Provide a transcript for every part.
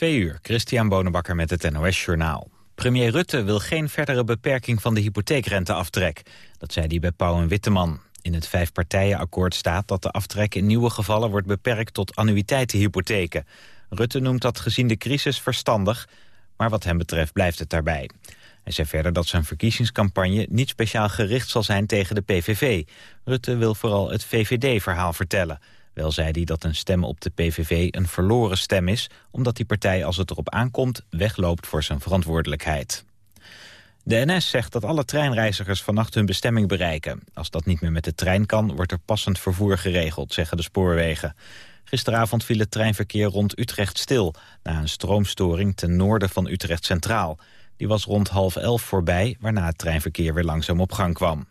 Twee uur, Christian Bonenbakker met het NOS Journaal. Premier Rutte wil geen verdere beperking van de hypotheekrenteaftrek. Dat zei hij bij Pauw en Witteman. In het vijfpartijenakkoord staat dat de aftrek in nieuwe gevallen wordt beperkt tot annuïteitenhypotheken. Rutte noemt dat gezien de crisis verstandig, maar wat hem betreft blijft het daarbij. Hij zei verder dat zijn verkiezingscampagne niet speciaal gericht zal zijn tegen de PVV. Rutte wil vooral het VVD-verhaal vertellen. Wel zei hij dat een stem op de PVV een verloren stem is... omdat die partij als het erop aankomt wegloopt voor zijn verantwoordelijkheid. De NS zegt dat alle treinreizigers vannacht hun bestemming bereiken. Als dat niet meer met de trein kan, wordt er passend vervoer geregeld, zeggen de spoorwegen. Gisteravond viel het treinverkeer rond Utrecht stil... na een stroomstoring ten noorden van Utrecht Centraal. Die was rond half elf voorbij, waarna het treinverkeer weer langzaam op gang kwam.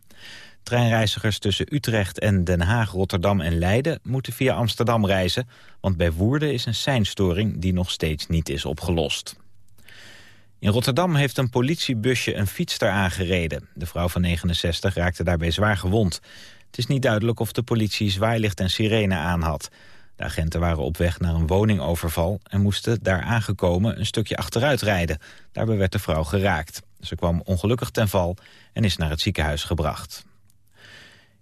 Treinreizigers tussen Utrecht en Den Haag, Rotterdam en Leiden moeten via Amsterdam reizen, want bij Woerden is een seinstoring die nog steeds niet is opgelost. In Rotterdam heeft een politiebusje een fietster aangereden. De vrouw van 69 raakte daarbij zwaar gewond. Het is niet duidelijk of de politie zwaailicht en sirene aan had. De agenten waren op weg naar een woningoverval... en moesten daar aangekomen een stukje achteruit rijden. Daarbij werd de vrouw geraakt. Ze kwam ongelukkig ten val en is naar het ziekenhuis gebracht.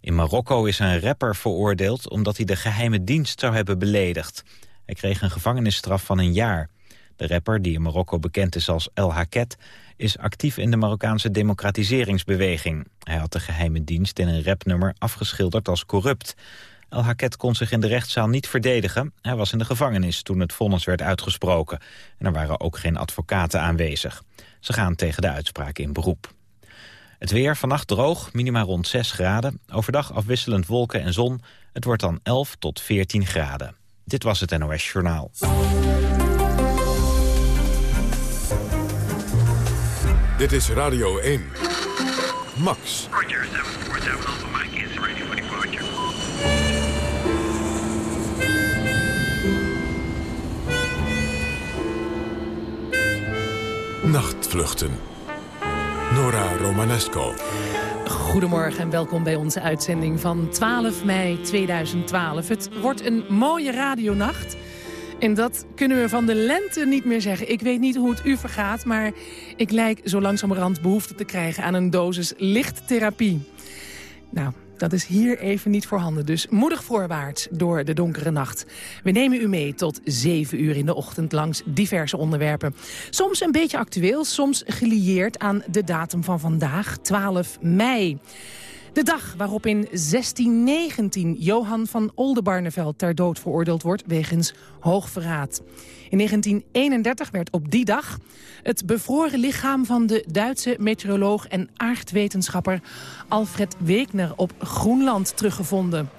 In Marokko is een rapper veroordeeld omdat hij de geheime dienst zou hebben beledigd. Hij kreeg een gevangenisstraf van een jaar. De rapper, die in Marokko bekend is als El Haket, is actief in de Marokkaanse democratiseringsbeweging. Hij had de geheime dienst in een rapnummer afgeschilderd als corrupt. El Haket kon zich in de rechtszaal niet verdedigen. Hij was in de gevangenis toen het vonnis werd uitgesproken. En er waren ook geen advocaten aanwezig. Ze gaan tegen de uitspraak in beroep. Het weer vannacht droog, minima rond 6 graden. Overdag afwisselend wolken en zon. Het wordt dan 11 tot 14 graden. Dit was het NOS Journaal. Dit is Radio 1. Max. Roger, 747 Alpha Mike is ready for departure. Nachtvluchten. Nora Romanesco. Goedemorgen en welkom bij onze uitzending van 12 mei 2012. Het wordt een mooie radionacht. En dat kunnen we van de lente niet meer zeggen. Ik weet niet hoe het u vergaat, maar ik lijk zo langzamerhand behoefte te krijgen aan een dosis lichttherapie. Nou, dat is hier even niet voorhanden. Dus moedig voorwaarts door de donkere nacht. We nemen u mee tot 7 uur in de ochtend langs diverse onderwerpen. Soms een beetje actueel, soms gelieerd aan de datum van vandaag, 12 mei. De dag waarop in 1619 Johan van Oldenbarneveld ter dood veroordeeld wordt wegens hoogverraad. In 1931 werd op die dag het bevroren lichaam van de Duitse meteoroloog en aardwetenschapper Alfred Wegener op Groenland teruggevonden.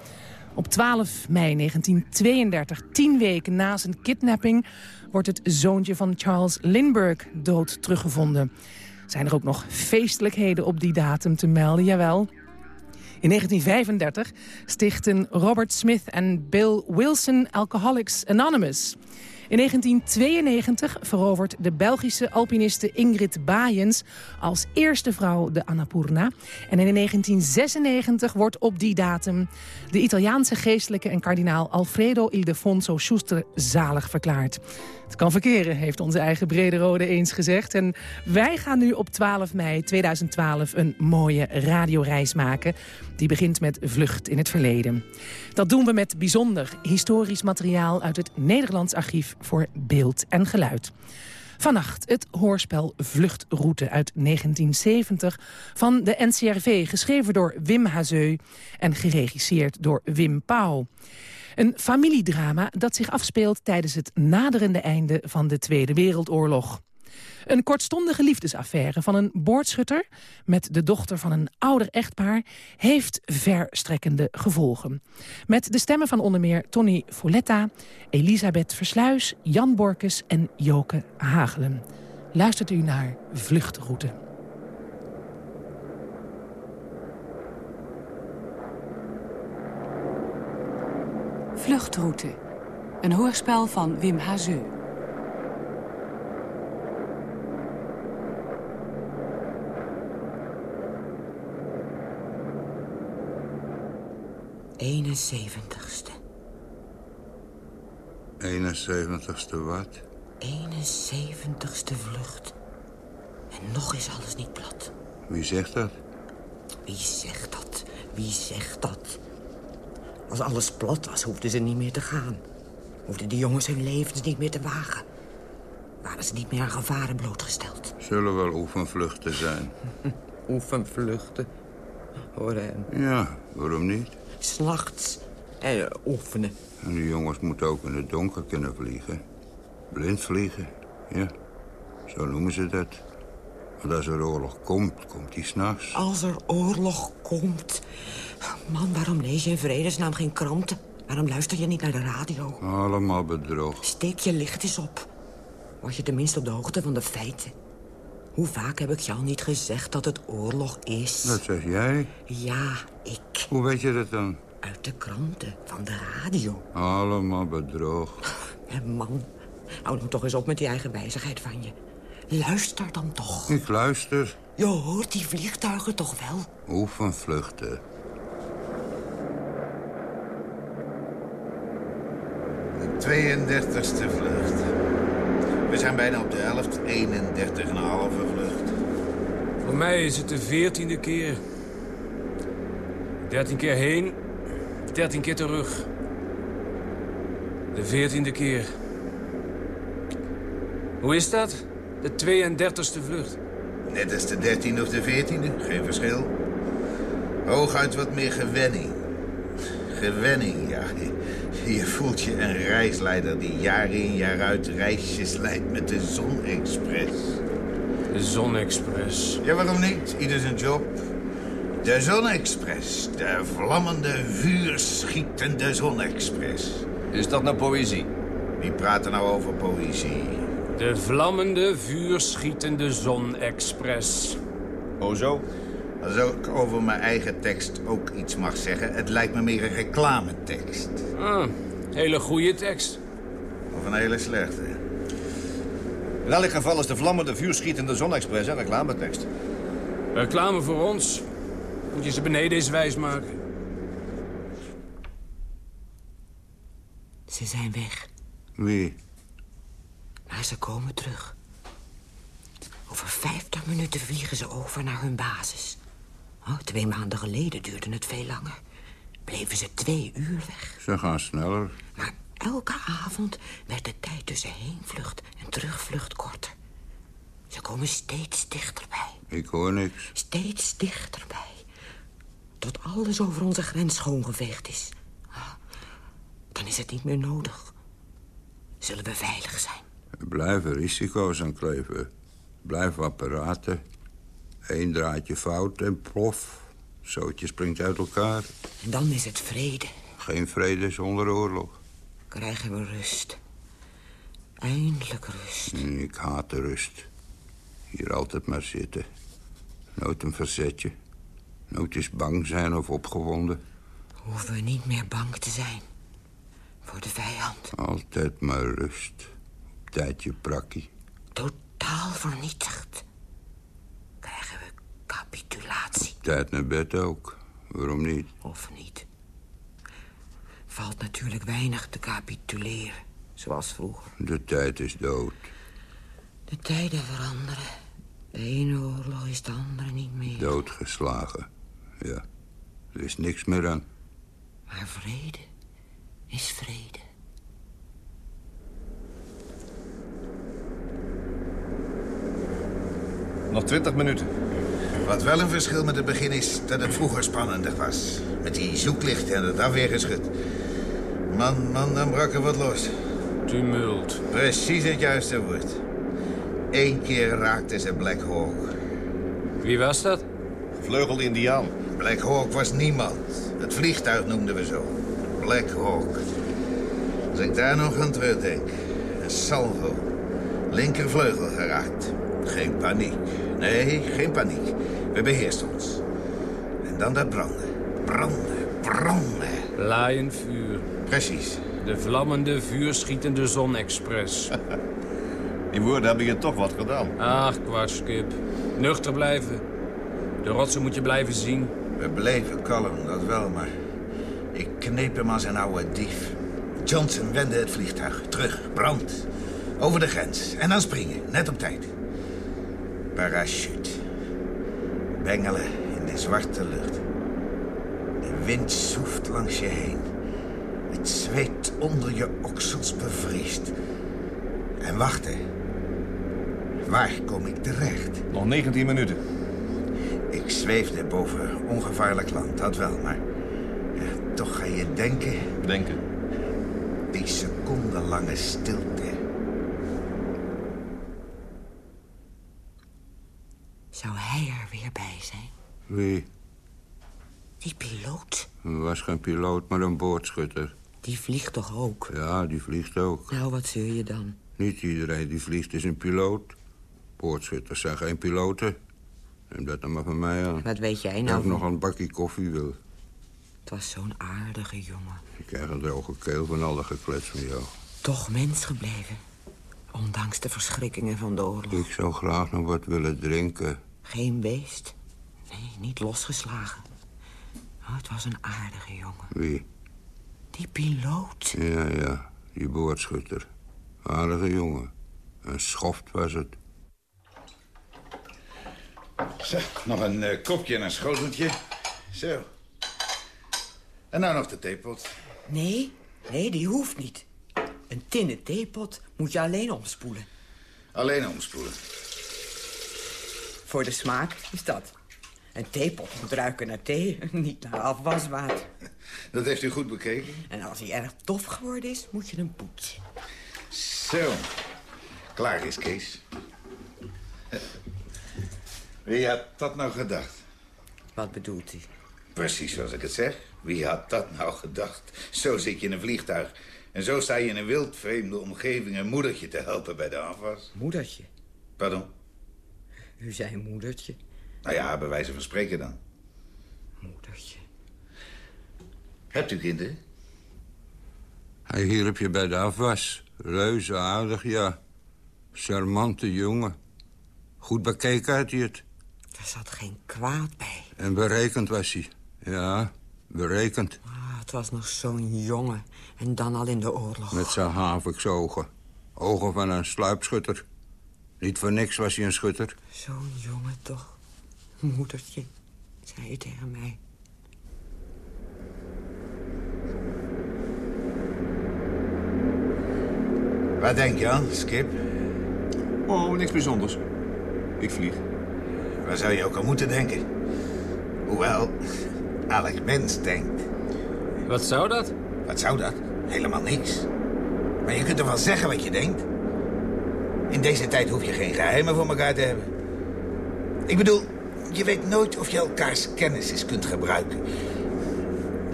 Op 12 mei 1932, tien weken na zijn kidnapping, wordt het zoontje van Charles Lindbergh dood teruggevonden. Zijn er ook nog feestelijkheden op die datum te melden? Jawel. In 1935 stichten Robert Smith en Bill Wilson Alcoholics Anonymous. In 1992 verovert de Belgische alpiniste Ingrid Baaiens als eerste vrouw de Annapurna. En in 1996 wordt op die datum de Italiaanse geestelijke en kardinaal Alfredo Ildefonso Schuster zalig verklaard. Het kan verkeren, heeft onze eigen Brede Rode eens gezegd. En wij gaan nu op 12 mei 2012 een mooie radioreis maken. Die begint met Vlucht in het Verleden. Dat doen we met bijzonder historisch materiaal uit het Nederlands Archief voor Beeld en Geluid. Vannacht het hoorspel Vluchtroute uit 1970 van de NCRV... geschreven door Wim Hazeu en geregisseerd door Wim Pauw. Een familiedrama dat zich afspeelt tijdens het naderende einde van de Tweede Wereldoorlog. Een kortstondige liefdesaffaire van een boordschutter... met de dochter van een ouder echtpaar... heeft verstrekkende gevolgen. Met de stemmen van onder meer Tony Folletta... Elisabeth Versluis, Jan Borkes en Joke Hagelen. Luistert u naar Vluchtroute. Vluchtroute. Een hoorspel van Wim Hazeu. Eenenzeventigste. 71ste wat? 71ste vlucht. En nog is alles niet plat. Wie zegt dat? Wie zegt dat? Wie zegt dat? Als alles plat was, hoefden ze niet meer te gaan. Hoefden die jongens hun levens niet meer te wagen. Waren ze niet meer aan gevaren blootgesteld. Zullen wel oefenvluchten zijn. Oefenvluchten. Hoor hem. Ja, waarom niet? S'nachts. Eh, oefenen. En die jongens moeten ook in het donker kunnen vliegen. Blind vliegen, ja. Zo noemen ze dat. Want als er oorlog komt, komt die s'nachts. Als er oorlog komt. Man, waarom lees je in vredesnaam geen kranten? Waarom luister je niet naar de radio? Allemaal bedrog. Steek je licht eens op. Word je tenminste op de hoogte van de feiten. Hoe vaak heb ik jou niet gezegd dat het oorlog is? Dat zeg jij? Ja, ik. Hoe weet je dat dan? Uit de kranten, van de radio. Allemaal bedrog. En man, hou dan toch eens op met die eigen wijzigheid van je. Luister dan toch. Ik luister. Je hoort die vliegtuigen toch wel? Oefenvluchten. De 32e vlucht. Zijn bijna op de helft. 31 en een halve vlucht. Voor mij is het de veertiende keer. Dertien keer heen, dertien keer terug. De veertiende keer. Hoe is dat? De 32e vlucht. Net als de 13e of de 14e. Geen verschil. Hooguit wat meer gewenning. Gewenning. Je voelt je een reisleider die jaar in jaar uit reisjes leidt met de Zonexpress. De Zonexpress. Ja, waarom niet? Ieder zijn job. De Zonexpress. De vlammende, vuurschietende Zonexpress. Is dat nou poëzie? Wie praat er nou over poëzie? De vlammende, vuurschietende Zonexpress. Oh zo? Als ik over mijn eigen tekst ook iets mag zeggen... het lijkt me meer een reclametekst. Ah, hele goede tekst. Of een hele slechte. In elk geval is de vlammende vuurschietende Zonexpress een reclametekst. Reclame voor ons. Moet je ze beneden eens wijs maken. Ze zijn weg, Wie? maar ze komen terug. Over vijftig minuten vliegen ze over naar hun basis. Oh, twee maanden geleden duurde het veel langer. Bleven ze twee uur weg. Ze gaan sneller. Maar elke avond werd de tijd tussen heenvlucht en terugvlucht korter. Ze komen steeds dichterbij. Ik hoor niks. Steeds dichterbij. Tot alles over onze grens schoongeveegd is. Ah, Dan is het niet meer nodig. Zullen we veilig zijn? Er blijven risico's aan kleven. Blijven apparaten. Eén draadje fout en plof. Zootje springt uit elkaar. En dan is het vrede. Geen vrede zonder oorlog. Krijgen we rust. Eindelijk rust. Ik haat de rust. Hier altijd maar zitten. Nooit een verzetje. Nooit eens bang zijn of opgewonden. Hoeven we niet meer bang te zijn. Voor de vijand. Altijd maar rust. Op tijdje prakkie. Totaal vernietigd. Capitulatie. Tijd naar bed ook. Waarom niet? Of niet. Valt natuurlijk weinig te capituleren. Zoals vroeger. De tijd is dood. De tijden veranderen. De ene oorlog is de andere niet meer. Doodgeslagen. Ja. Er is niks meer aan. Maar vrede is vrede. Nog twintig minuten. Wat wel een verschil met het begin is dat het vroeger spannender was. Met die zoeklichten en het afweergeschut. Man, man, dan brak er wat los. Tumult. Precies het juiste woord. Eén keer raakte ze Black Hawk. Wie was dat? Gevleugelde indiaan. Black Hawk was niemand. Het vliegtuig noemden we zo. Black Hawk. Als ik daar nog aan terugdenk. Een salvo. Linkervleugel geraakt. Geen paniek. Nee, geen paniek. We beheersten ons. En dan dat branden. Branden, branden. Laaiend vuur. Precies. De vlammende, vuurschietende Zonexpress. In woorden heb je toch wat gedaan. Ach, kwartskip. Nuchter blijven. De rotsen moet je blijven zien. We bleven kalm, dat wel, maar... Ik kneep hem als een oude dief. Johnson wendde het vliegtuig. Terug, brand. Over de grens. En dan springen. Net op tijd. Parachute. Bengelen in de zwarte lucht. De wind soeft langs je heen. Het zweet onder je oksels bevriest. En wachten. Waar kom ik terecht? Nog 19 minuten. Ik zweefde boven ongevaarlijk land, dat wel, maar... ja, toch ga je denken... Denken. Die secondenlange stilte. Zou hij er weer bij zijn? Wie? Die piloot. was geen piloot, maar een boordschutter. Die vliegt toch ook? Ja, die vliegt ook. Nou, wat zul je dan? Niet iedereen die vliegt is een piloot. Boordschutters zijn geen piloten. Neem dat dan maar van mij aan. Wat weet jij Ik nou? heb nog van- een bakje koffie wil. Het was zo'n aardige jongen. Ik krijg een droge keel van alle geklets van jou. Toch mens gebleven. Ondanks de verschrikkingen van de oorlog. Ik zou graag nog wat willen drinken. Geen beest. Nee, niet losgeslagen. Oh, het was een aardige jongen. Wie? Die piloot. Ja, ja, die boordschutter. Aardige jongen. Een schoft was het. Zo, nog een eh, kopje en een schoteltje. Zo. En nou nog de theepot. Nee, nee, die hoeft niet. Een tinnen theepot moet je alleen omspoelen. Alleen omspoelen. Voor de smaak is dat. Een theepot moet ruiken naar thee, niet naar afwaswater. Dat heeft u goed bekeken. En als hij erg tof geworden is, moet je hem poetsen. Zo. Klaar is, Kees. Wie had dat nou gedacht? Wat bedoelt hij? Precies zoals ik het zeg. Wie had dat nou gedacht? Zo zit je in een vliegtuig. En zo sta je in een wildvreemde omgeving een moedertje te helpen bij de afwas. Moedertje. Pardon? U zei moedertje. Nou ja, bij wijze van spreken dan. Moedertje. Hebt u kinderen? Hij hielp je bij de afwas. Reuze aardig, ja. Charmante jongen. Goed bekeken had hij het. Er zat geen kwaad bij. En berekend was hij. Ja, berekend. Ah, het was nog zo'n jongen. En dan al in de oorlog. Met zijn haviksogen. Ogen van een sluipschutter. Niet voor niks was hij een schutter. Zo'n jongen toch. Moedertje, zei je tegen mij. Wat denk je aan, Skip? Oh, niks bijzonders. Ik vlieg. Waar zou je ook aan moeten denken? Hoewel, elk mens denkt. Wat zou dat? Wat zou dat? Helemaal niks. Maar je kunt er wel zeggen wat je denkt. In deze tijd hoef je geen geheimen voor elkaar te hebben. Ik bedoel, je weet nooit of je elkaars kennis eens kunt gebruiken.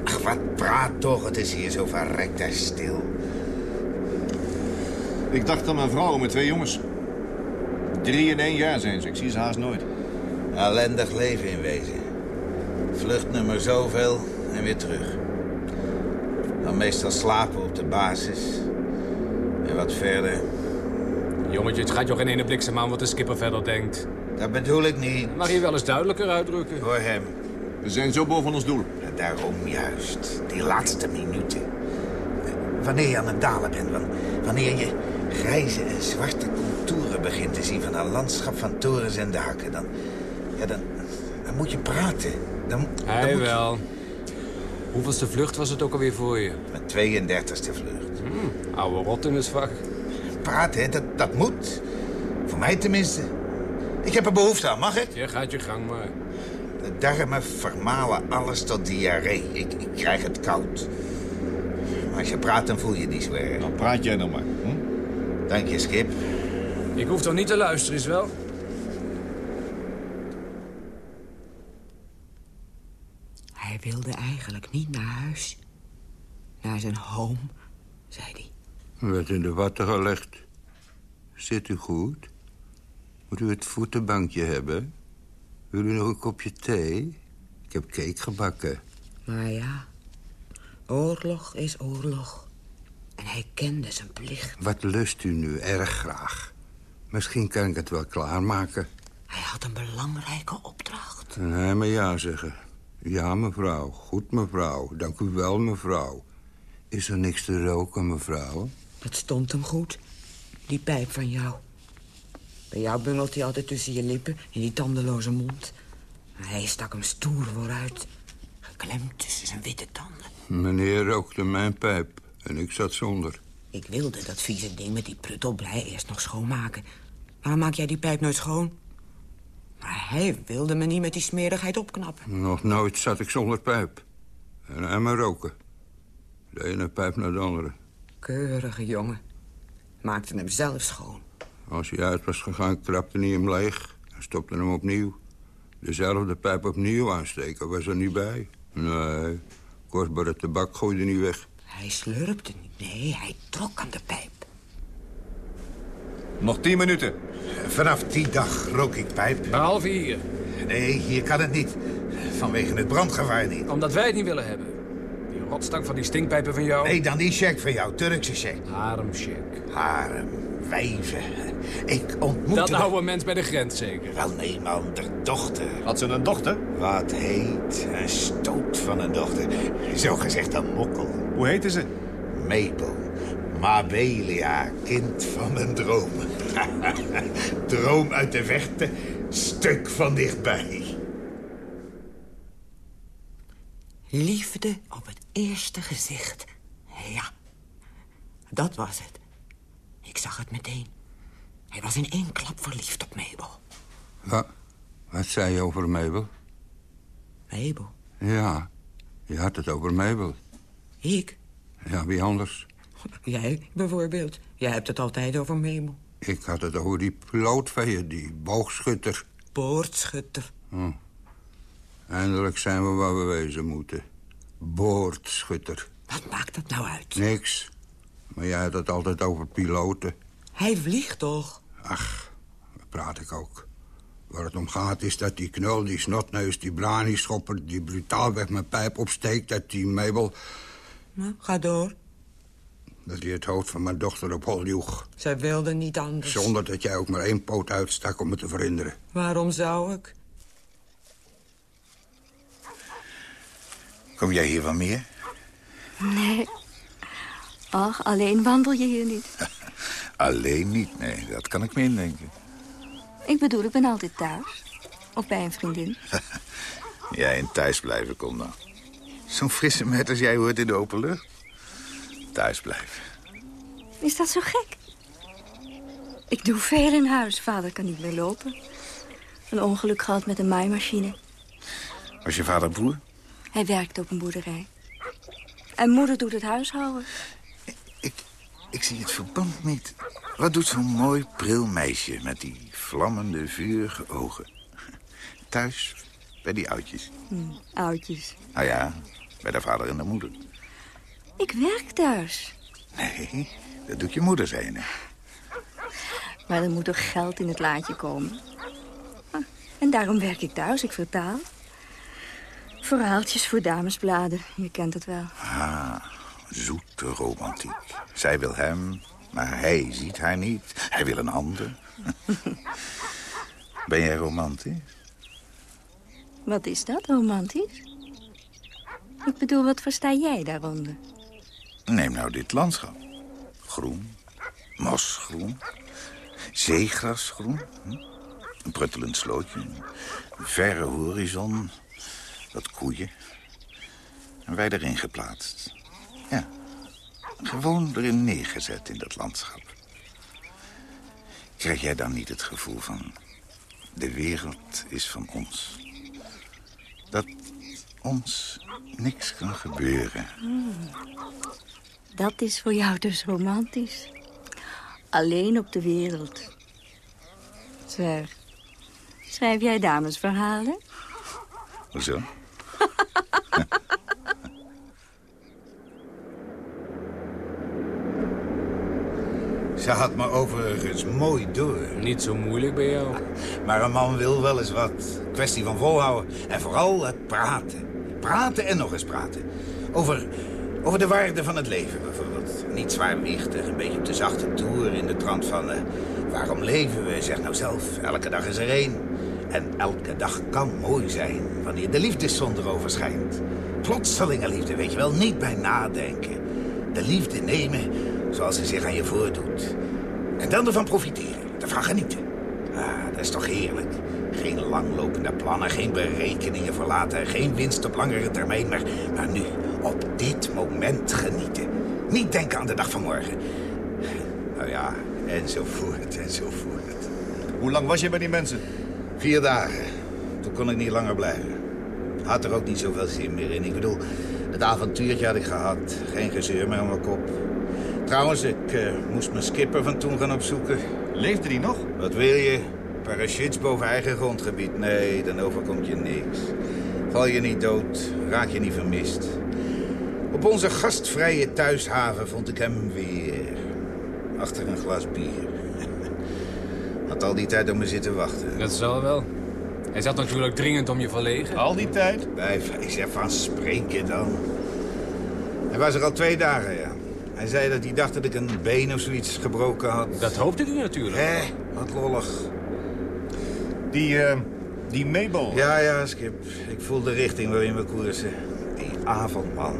Ach, wat praat toch, het is hier zo verrekt en stil. Ik dacht aan mijn vrouw met twee jongens. Drie in één jaar zijn ze. Ik zie ze haast nooit. Ellendig leven in wezen. Vluchtnummer zoveel en weer terug. Dan meestal slapen op de basis. En wat verder, Jongetje, het gaat je geen ene bliksem aan wat de skipper verder denkt. Dat bedoel ik niet. Mag je wel eens duidelijker uitdrukken? Voor hem. We zijn zo boven ons doel. En daarom juist, die laatste minuten. Wanneer je aan het dalen bent, wan- wanneer je grijze en zwarte contouren begint te zien van een landschap van torens en daken, dan, ja, dan, dan moet je praten. Dan, dan Hij je- wel. Hoeveelste vlucht was het ook alweer voor je? Mijn 32e vlucht. Oude rot in het vak. Praten, hè, dat, dat moet. Voor mij tenminste. Ik heb er behoefte aan, mag ik? Je gaat je gang maar. De darmen vermalen alles tot diarree. Ik, ik krijg het koud. Maar als je praat, dan voel je niet zo erg. Dan praat jij nog maar. Hm? Dank je, Skip. Ik hoef toch niet te luisteren, is wel? Hij wilde eigenlijk niet naar huis. Naar zijn home, zei hij. Werd in de watten gelegd. Zit u goed? Moet u het voetenbankje hebben? Wil u nog een kopje thee? Ik heb cake gebakken. Maar ja, oorlog is oorlog. En hij kende zijn plicht. Wat lust u nu erg graag? Misschien kan ik het wel klaarmaken. Hij had een belangrijke opdracht. En hij maar ja zeggen. Ja, mevrouw. Goed, mevrouw. Dank u wel, mevrouw. Is er niks te roken, mevrouw? Dat stond hem goed. Die pijp van jou. Bij jou bungelt hij altijd tussen je lippen in die tandeloze mond. Hij stak hem stoer vooruit. Geklemd tussen zijn witte tanden. Meneer rookte mijn pijp en ik zat zonder. Ik wilde dat vieze ding met die pruttelblij eerst nog schoonmaken. Waarom maak jij die pijp nooit schoon? Maar hij wilde me niet met die smerigheid opknappen. Nog nooit zat ik zonder pijp. En emmer roken. De ene pijp naar de andere. Keurige jongen. Maakte hem zelf schoon. Als hij uit was gegaan, krapte hij hem leeg en stopte hem opnieuw. Dezelfde pijp opnieuw aansteken was er niet bij. Nee, kostbare tabak gooide niet weg. Hij slurpte niet. Nee, hij trok aan de pijp. Nog tien minuten. Vanaf die dag rook ik pijp. Behalve hier. Nee, hier kan het niet. Vanwege het brandgevaar niet. Omdat wij het niet willen hebben. Die rotstank van die stinkpijpen van jou. Nee, dan die check van jou, Turkse check. Haremcheck. Harem, wijven. Ik ontmoette... Dat oude mens bij de grens zeker. Wel, nee, man, de dochter. Had ze een dochter? Wat heet, een stoot van een dochter. Zo gezegd een mokkel. Hoe heette ze? Mabel. Mabelia, kind van mijn droom. Droom uit de verte, stuk van dichtbij. Liefde op het eerste gezicht. Ja, dat was het. Ik zag het meteen. Hij was in één klap verliefd op Mabel. Wat, wat zei je over Mabel? Mabel? Ja, je had het over Mabel. Ik? Ja, wie anders? Jij bijvoorbeeld. Jij hebt het altijd over Mabel. Ik had het over die je, die boogschutter. Boordschutter. Hm. Eindelijk zijn we waar we wezen moeten. Boordschutter. Wat maakt dat nou uit? Niks. Maar jij had het altijd over piloten. Hij vliegt toch? Ach, daar praat ik ook. Waar het om gaat is dat die knul, die snotneus, die brani-schopper... die brutaalweg mijn pijp opsteekt, dat die Mabel... Nou, ga door. Dat hij het hoofd van mijn dochter op hol joeg. Zij wilde niet anders. Zonder dat jij ook maar één poot uitstak om me te verhinderen. Waarom zou ik? Kom jij hier van meer? Nee. Ach, alleen wandel je hier niet. Alleen niet, nee, dat kan ik me indenken. Ik bedoel, ik ben altijd thuis. Of bij een vriendin. Jij in thuis blijven, kom dan. Zo'n frisse met als jij hoort in de open lucht. Thuis blijven. Is dat zo gek? Ik doe veel in huis. Vader kan niet meer lopen. Een ongeluk gehad met een maaimachine. Was je vader broer? Hij werkt op een boerderij. En moeder doet het huishouden. Ik zie het verband niet. Wat doet zo'n mooi pril meisje met die vlammende, vurige ogen? Thuis, bij die oudjes. Hm, oudjes. Nou ja, bij de vader en de moeder. Ik werk thuis. Nee, dat doet je moeder, net. Maar er moet toch geld in het laadje komen. Ah, En daarom werk ik thuis. Ik vertaal. Verhaaltjes voor damesbladen. Je kent het wel. Ah, zoete romantiek. Zij wil hem, maar hij ziet haar niet. Hij wil een ander. ben jij romantisch? Wat is dat, romantisch? Ik bedoel, wat versta jij daaronder? Neem nou dit landschap. Groen, mosgroen, zeegrasgroen. hm? Een pruttelend slootje, een verre horizon, wat koeien. En wij erin geplaatst. Ja, gewoon erin neergezet in dat landschap. Krijg jij dan niet het gevoel van... de wereld is van ons? Dat ons niks kan gebeuren. Hmm. Dat is voor jou dus romantisch. Alleen op de wereld. Zeg, schrijf jij damesverhalen? Hoezo? Ze had me overigens mooi door. Niet zo moeilijk bij jou. Maar een man wil wel eens wat. Kwestie van volhouden. En vooral het praten. Praten en nog eens praten. Over, over de waarde van het leven bijvoorbeeld. Niet zwaarwichtig, een beetje op de zachte toer in de trant van... eh, waarom leven we? Zeg nou zelf, elke dag is er één. En elke dag kan mooi zijn wanneer de liefdeszon erover schijnt. Plotselinge liefde, weet je wel, niet bij nadenken. De liefde nemen zoals ze zich aan je voordoet. En dan ervan profiteren, ervan genieten. Ah, dat is toch heerlijk. Geen langlopende plannen, geen berekeningen voor later... geen winst op langere termijn, maar, maar nu, op dit moment genieten. Niet denken aan de dag van morgen. Nou ja, enzovoort, enzovoort. Hoe lang was je bij die mensen? Vier dagen. Toen kon ik niet langer blijven. Had er ook niet zoveel zin meer in. Ik bedoel, het avontuurtje had ik gehad. Geen gezeur meer aan mijn kop. Trouwens, ik eh, moest mijn skipper van toen gaan opzoeken. Leefde die nog? Wat wil je? Parachutes boven eigen grondgebied? Nee, dan overkomt je niks. Val je niet dood, raak je niet vermist. Op onze gastvrije thuishaven vond ik hem weer. Achter een glas bier. Had al die tijd op me zitten wachten. Dat zal wel. Hij zat natuurlijk dringend om je verlegen. Al die tijd? Bij wijze van spreken dan. Hij was er al twee dagen, ja. Hij zei dat hij dacht dat ik een been of zoiets gebroken had. Dat hoopte u natuurlijk. Hé, wat lollig. Die, eh, die Mabel. Ja, ja, Skip. Ik voel de richting waarin we koersen. Die avond, man.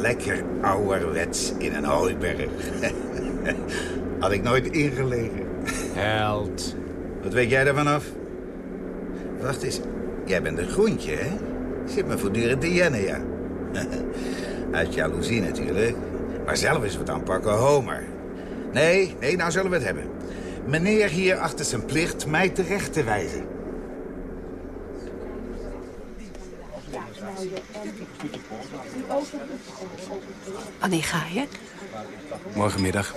Lekker ouderwets in een hooiberg. Had ik nooit ingelegen. Held. Wat weet jij daarvan af? Wacht eens. Jij bent een groentje, hè? Zit me voortdurend te jennen, ja. Uit jaloezie natuurlijk. Maar zelf is wat aanpakken homer. Nee, nee, nou zullen we het hebben. Meneer hier achter zijn plicht mij terecht te wijzen. Wanneer ga je? Morgenmiddag.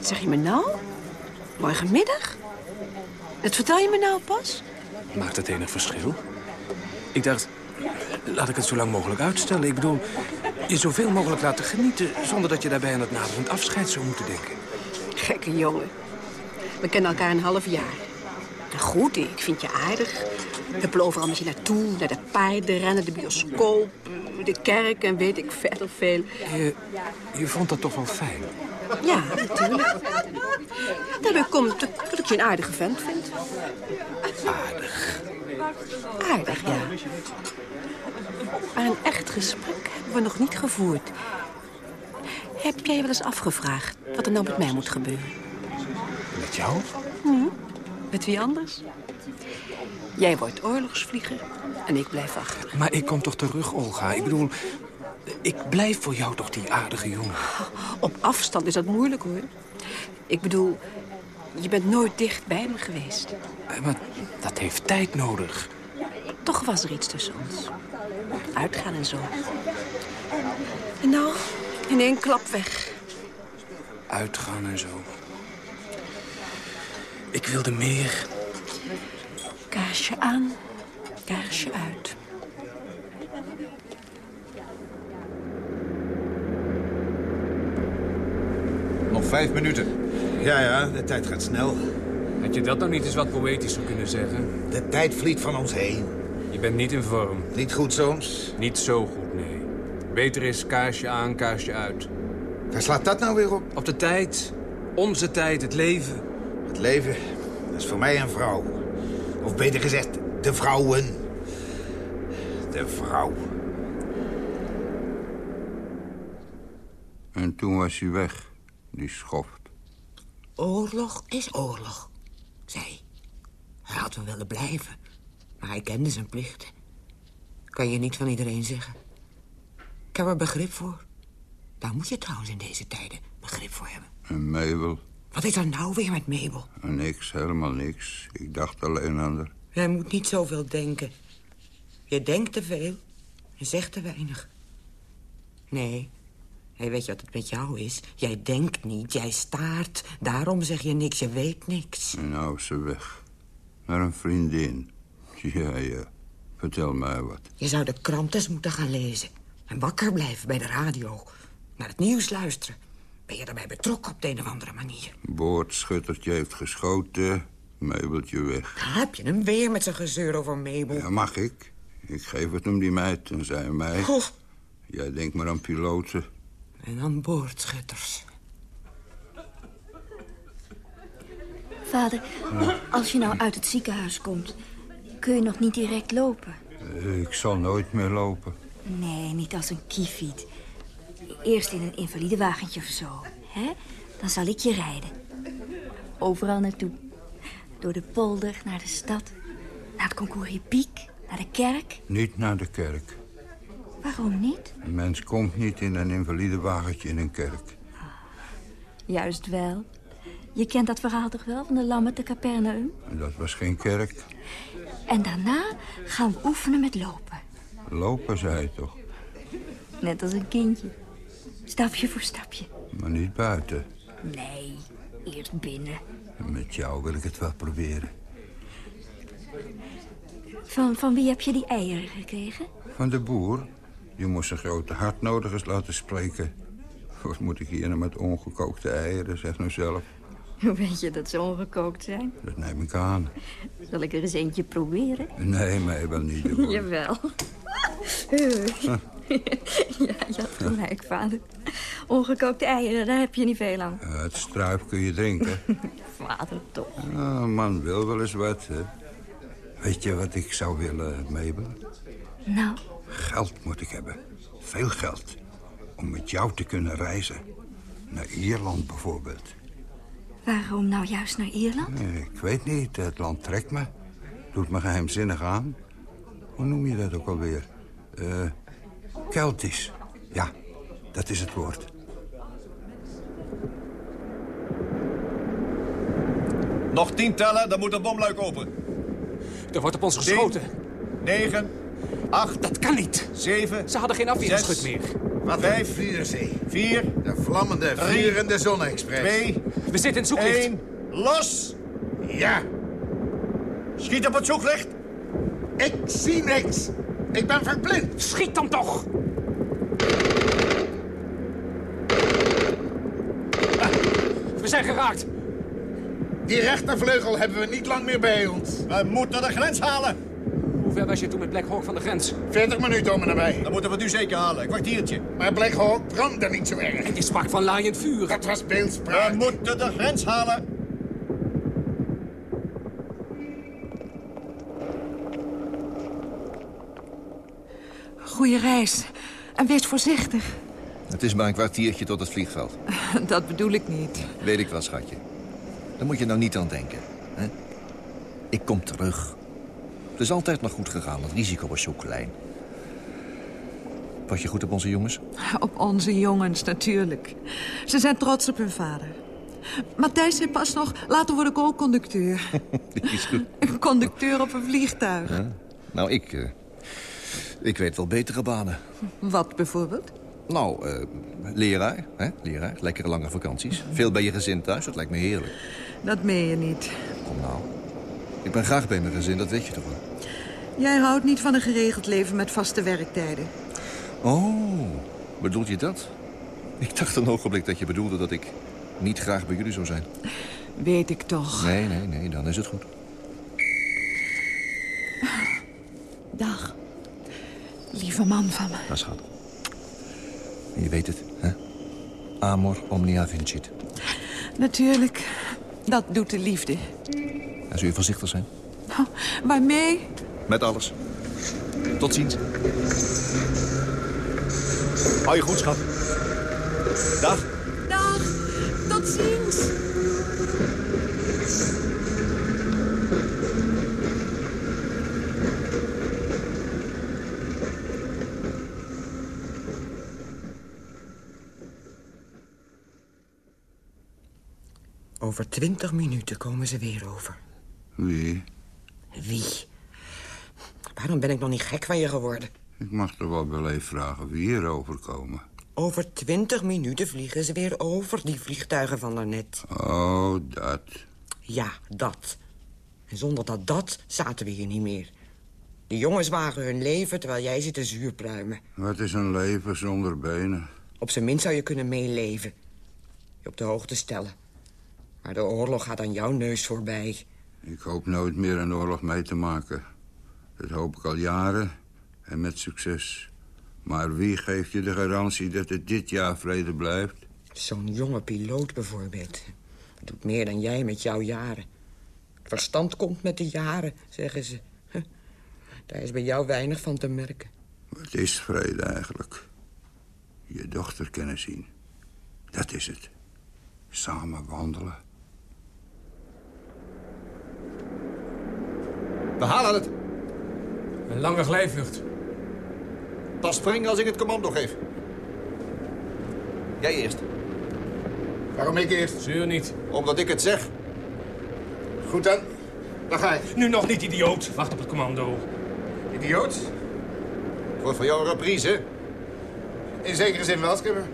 Zeg je me nou? Morgenmiddag? Dat vertel je me nou pas? Maakt het enig verschil? Ik dacht, laat ik het zo lang mogelijk uitstellen. Ik bedoel, je zoveel mogelijk laten genieten... zonder dat je daarbij aan het naderend afscheid zou moeten denken. Gekke jongen. We kennen elkaar een half jaar. Nou goed, ik vind je aardig. Huppel overal met je naartoe, naar de paardenrennen, de bioscoop, de kerk en weet ik verder veel. Je, je vond dat toch wel fijn? Ja, natuurlijk. Daarbij komt dat ik je een aardige vent vind. Aardig. Aardig, ja. Maar een echt gesprek hebben we nog niet gevoerd. Heb jij je wel eens afgevraagd wat er nou met mij moet gebeuren? Met jou? Hm? Met wie anders? Jij wordt oorlogsvlieger en ik blijf achter. Maar ik kom toch terug, Olga. Ik bedoel, ik blijf voor jou toch die aardige jongen. Op afstand is dat moeilijk, hoor. Ik bedoel, je bent nooit dicht bij me geweest. Eh, Maar dat heeft tijd nodig. Toch was er iets tussen ons. Uitgaan en zo. En nou, in één klap weg. Uitgaan en zo. Ik wilde meer. Kaarsje aan, kaarsje uit. Nog vijf minuten. Ja, ja, de tijd gaat snel. Had je dat nou niet eens wat poëtischer kunnen zeggen? De tijd vliegt van ons heen. Je bent niet in vorm. Niet goed soms? Niet zo goed, nee. Beter is kaarsje aan, kaarsje uit. Waar slaat dat nou weer op? Op de tijd. Onze tijd, het leven. Het leven, dat is voor mij een vrouw. Of beter gezegd, de vrouwen. De vrouw. En toen was hij weg, die schoft. Oorlog is oorlog, zei hij. Hij had wel willen blijven, maar hij kende zijn plichten. Kan je niet van iedereen zeggen. Ik heb er begrip voor. Daar moet je trouwens in deze tijden begrip voor hebben. En Mabel. Wat is er nou weer met Mabel? En niks, helemaal niks. Ik dacht alleen aan haar. Jij moet niet zoveel denken. Je denkt te veel en zegt te weinig. Nee, hey, weet je wat het met jou is? Jij denkt niet, jij staart. Daarom zeg je niks, je weet niks. En nou ze weg. Naar een vriendin. Ja, ja. Vertel mij wat. Je zou de krant eens moeten gaan lezen. En wakker blijven bij de radio. Naar het nieuws luisteren. Ben je daarbij betrokken op de een of andere manier? Boordschuttertje heeft geschoten. Mabeltje weg. Dan heb je hem weer met zijn gezeur over Mabel. Ja, mag ik? Ik geef het hem die meid en zij mij. Goh. Jij denkt maar aan piloten. En aan boordschutters. Vader, als je nou uit het ziekenhuis komt... kun je nog niet direct lopen. Eh, Ik zal nooit meer lopen. Nee, niet als een kiefiet. Eerst in een invalidewagentje of zo, hè? Dan zal ik je rijden. Overal naartoe. Door de polder, naar de stad, naar het concours Piek, naar de kerk. Niet naar de kerk. Waarom niet? Een mens komt niet in een invalidewagentje in een kerk. Juist wel. Je kent dat verhaal toch wel van de lammen te Capernaum? Dat was geen kerk. En daarna gaan we oefenen met lopen. Lopen, zei hij toch. Net als een kindje. Stapje voor stapje. Maar niet buiten. Nee, eerst binnen. Met jou wil ik het wel proberen. Van, van wie heb je die eieren gekregen? Van de boer. Je moest zijn grote hart nodig eens laten spreken. Wat moet ik hier nou met ongekookte eieren, zeg nou zelf. Hoe weet je dat ze ongekookt zijn? Dat neem ik aan. Zal ik er eens eentje proberen? Nee, wel niet doen. Jawel. ja, je had gelijk, vader. Ongekookte eieren, daar heb je niet veel aan. Het struip kun je drinken. vader, toch. Ja, man wil wel eens wat, hè. Weet je wat ik zou willen, Mabel? Nou? Geld moet ik hebben. Veel geld. Om met jou te kunnen reizen. Naar Ierland bijvoorbeeld. Waarom nou juist naar Ierland? Ik weet niet. Het land trekt me. Doet me geheimzinnig aan. Hoe noem je dat ook alweer? Uh, Keltisch. Ja, dat is het woord. Nog tien tellen, dan moet de bomluik open. Er wordt op ons geschoten. Tien, negen, acht... Dat kan niet. Zeven... Ze hadden geen afweerschut meer. Wat Vijf, vier, zee. Vier... De vlammende, vierende zonne-express. Twee... We zitten in het zoeklicht. Eén... Los! Ja. Schiet op het zoeklicht. Ik zie niks. Ik ben verblind. Schiet dan toch! We zijn geraakt. Die rechtervleugel hebben we niet lang meer bij ons. We moeten de grens halen. Hoe ver was je toen met Black Hawk van de grens? 40 minuten om en nabij. Dan moeten we het nu zeker halen. Een kwartiertje. Maar Black Hawk brandde niet zo erg. En je sprak van laaiend vuur. Dat was beeldspraak. We moeten de grens halen. Goeie reis. En wees voorzichtig. Het is maar een kwartiertje tot het vliegveld. Dat bedoel ik niet. Weet ik wel, schatje. Daar moet je nou niet aan denken. Hè? Ik kom terug. Het is altijd nog goed gegaan. Het risico was zo klein. Was je goed op onze jongens? Op onze jongens, natuurlijk. Ze zijn trots op hun vader. Matthijs zei pas nog, later word ik ook conducteur. is goed. Een conducteur op een vliegtuig. Ja? Nou, ik... eh, ik weet wel betere banen. Wat bijvoorbeeld? Nou, eh, leraar, hè? Leraar. Lekkere lange vakanties. Veel bij je gezin thuis, dat lijkt me heerlijk. Dat meen je niet. Kom nou. Ik ben graag bij mijn gezin, dat weet je toch wel. Jij houdt niet van een geregeld leven met vaste werktijden. Oh, bedoelt je dat? Ik dacht een ogenblik dat je bedoelde dat ik niet graag bij jullie zou zijn. Weet ik toch. Nee, nee, nee, dan is het goed. Dag. Lieve man van me. Dat schat. Je weet het, hè? Amor omnia vincit. Natuurlijk. Dat doet de liefde. En zul je voorzichtig zijn? Oh, waarmee? Met alles. Tot ziens. Hou je goed, schat. Dag. Dag. Tot ziens. Over twintig minuten komen ze weer over. Wie? Wie? Waarom ben ik nog niet gek van je geworden? Ik mag toch wel even vragen wie hierover komen. Over twintig minuten vliegen ze weer over, die vliegtuigen van daarnet. Oh, dat. Ja, dat. En zonder dat dat zaten we hier niet meer. De jongens wagen hun leven terwijl jij zit te zuurpruimen. Wat is een leven zonder benen? Op zijn minst zou je kunnen meeleven. Je op de hoogte stellen. Maar de oorlog gaat aan jouw neus voorbij. Ik hoop nooit meer een oorlog mee te maken. Dat hoop ik al jaren en met succes. Maar wie geeft je de garantie dat het dit jaar vrede blijft? Zo'n jonge piloot bijvoorbeeld. Dat doet meer dan jij met jouw jaren. Het verstand komt met de jaren, zeggen ze. Daar is bij jou weinig van te merken. Wat is vrede eigenlijk? Je dochter kennen zien. Dat is het. Samen wandelen. We halen het! Een lange glijvlucht. Pas springen als ik het commando geef. Jij eerst. Waarom ik eerst? Zeur niet. Omdat ik het zeg. Goed dan. Dan ga ik. Nu nog niet, idioot. Wacht op het commando. Idioot? Het wordt voor jou een reprise. In zekere zin wel, Skipper.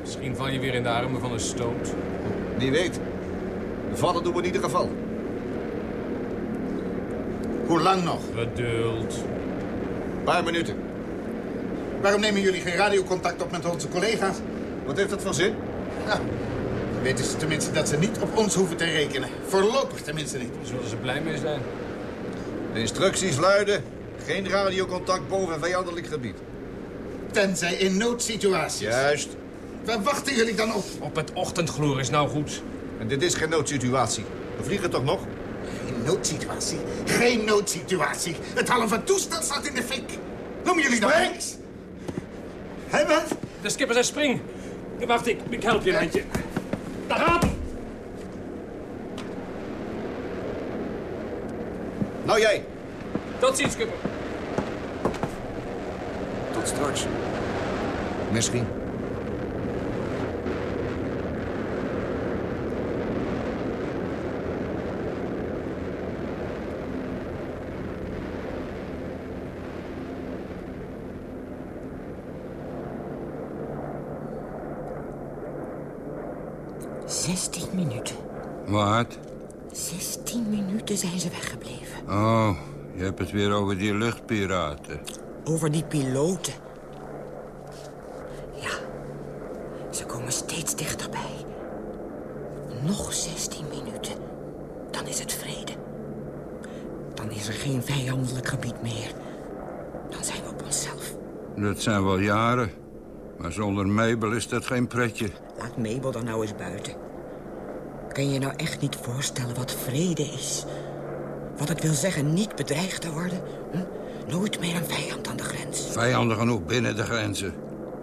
Misschien val je weer in de armen van een stoot. Wie weet. Vallen doen we in ieder geval. Hoe lang nog? Geduld. Een paar minuten. Waarom nemen jullie geen radiocontact op met onze collega's? Wat heeft dat voor zin? Nou, dan weten ze tenminste dat ze niet op ons hoeven te rekenen. Voorlopig tenminste niet. Daar zullen ze blij mee zijn. De instructies luiden... geen radiocontact boven vijandelijk gebied. Tenzij in noodsituaties. Juist. Waar wachten jullie dan op? Op het ochtendgloor is nou goed. En dit is geen noodsituatie. We vliegen toch nog? Geen noodsituatie. Geen noodsituatie. Het halve toestel staat in de fik. Noemen jullie dat niks? Hé, wat? De skipper zei spring. Wacht, ik, ik help je een handje. Daar gaat hij. Nou jij. Tot ziens, skipper. Tot straks. Misschien. Zestien minuten. Wat? Zestien minuten zijn ze weggebleven. Oh, je hebt het weer over die luchtpiraten. Over die piloten. Ja, ze komen steeds dichterbij. Nog 16 minuten. Dan is het vrede. Dan is er geen vijandelijk gebied meer. Dan zijn we op onszelf. Dat zijn wel jaren. Maar zonder Mabel is dat geen pretje. Laat Mabel dan nou eens buiten. Kan je je nou echt niet voorstellen wat vrede is? Wat het wil zeggen niet bedreigd te worden? Hm? Nooit meer een vijand aan de grens. Vijanden genoeg binnen de grenzen.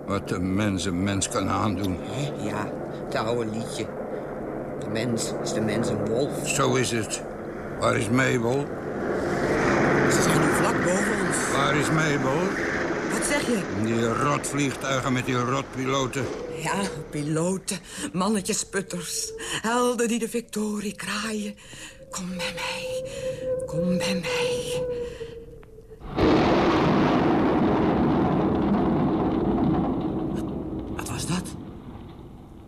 Wat de mens een mens kan aandoen. Hè? Ja, het oude liedje. De mens is de mens een wolf. Zo is het. Waar is Mabel? Ze zijn nu vlak boven ons. Waar is Mabel? Wat zeg je? Die rotvliegtuigen met die rotpiloten. Ja, piloten, mannetjesputters, helden die de victorie kraaien. Kom bij mij, kom bij mij. Wat, wat was dat?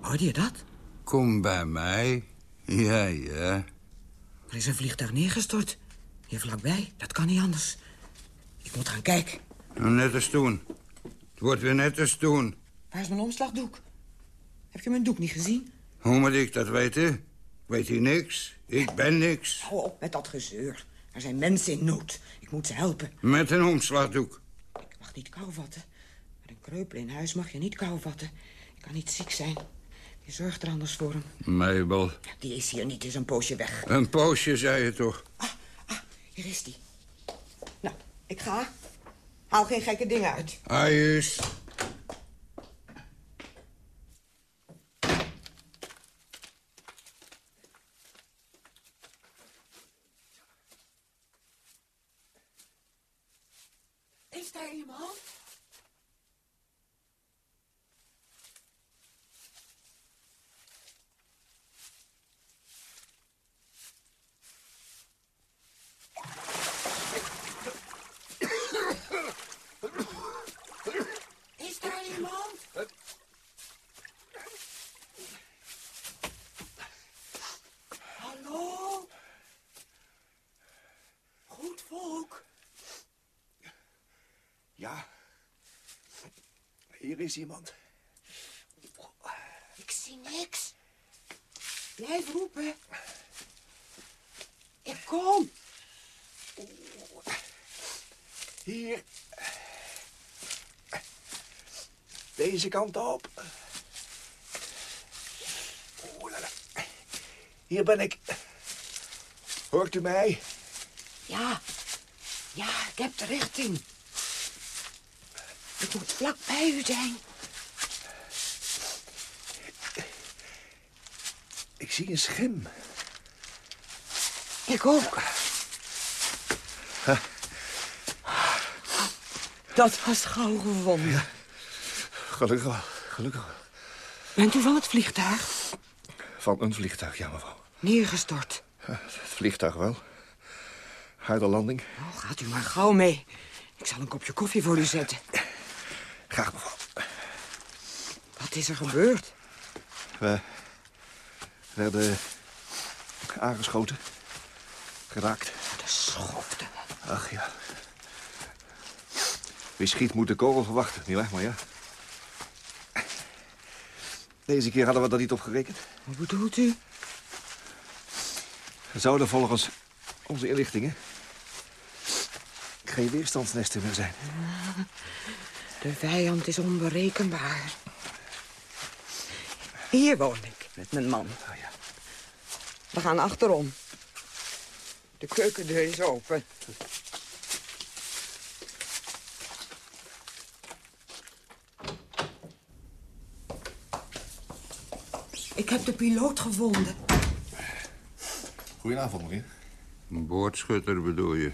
Hoorde je dat? Kom bij mij. Ja, ja. Er is een vliegtuig neergestort. Hier vlakbij, dat kan niet anders. Ik moet gaan kijken. Nou, Net als toen. Het wordt weer net als toen. Waar is mijn omslagdoek? Heb je mijn doek niet gezien? Hoe moet ik dat weten? Weet hij niks? Ik ben niks. Hou op met dat gezeur. Er zijn mensen in nood. Ik moet ze helpen. Met een omslagdoek. Ik mag niet kou vatten. Met een kreupel in huis mag je niet kou vatten. Ik kan niet ziek zijn. Je zorgt er anders voor hem. Mabel. Die is hier niet eens een poosje weg. Een poosje, zei je toch? Hier is die. Nou, ik ga. Haal geen gekke dingen uit. Ajus. Is daar iemand? Is daar iemand? Hallo? Goed volk. Ja. Hier is iemand. Ik zie niks. Blijf roepen. Ik kom. Hier. Deze kant op. Hier ben ik. Hoort u mij? Ja. Ja, ik heb de richting. Ik moet vlak bij u zijn. Ik zie een schim. Ik ook. Dat was gauw gevonden. Gelukkig wel, gelukkig wel. Bent u van het vliegtuig? Van een vliegtuig, ja, mevrouw. Neergestort. Het vliegtuig wel. Harde landing. Oh, gaat u maar gauw mee. Ik zal een kopje koffie voor u zetten. Graag, mevrouw. Wat is er gebeurd? We werden aangeschoten. Geraakt. De schoten. Ach ja. Wie schiet moet de kogel verwachten, nietwaar? Maar ja. Deze keer hadden we dat niet opgerekend. Wat bedoelt u? Er zouden volgens onze inlichtingen... geen weerstandsnesten meer zijn. De vijand is onberekenbaar. Hier woon ik met mijn man. We gaan achterom. De keukendeur is open. Ik heb de piloot gevonden. Goedenavond, meneer. Een boordschutter bedoel je?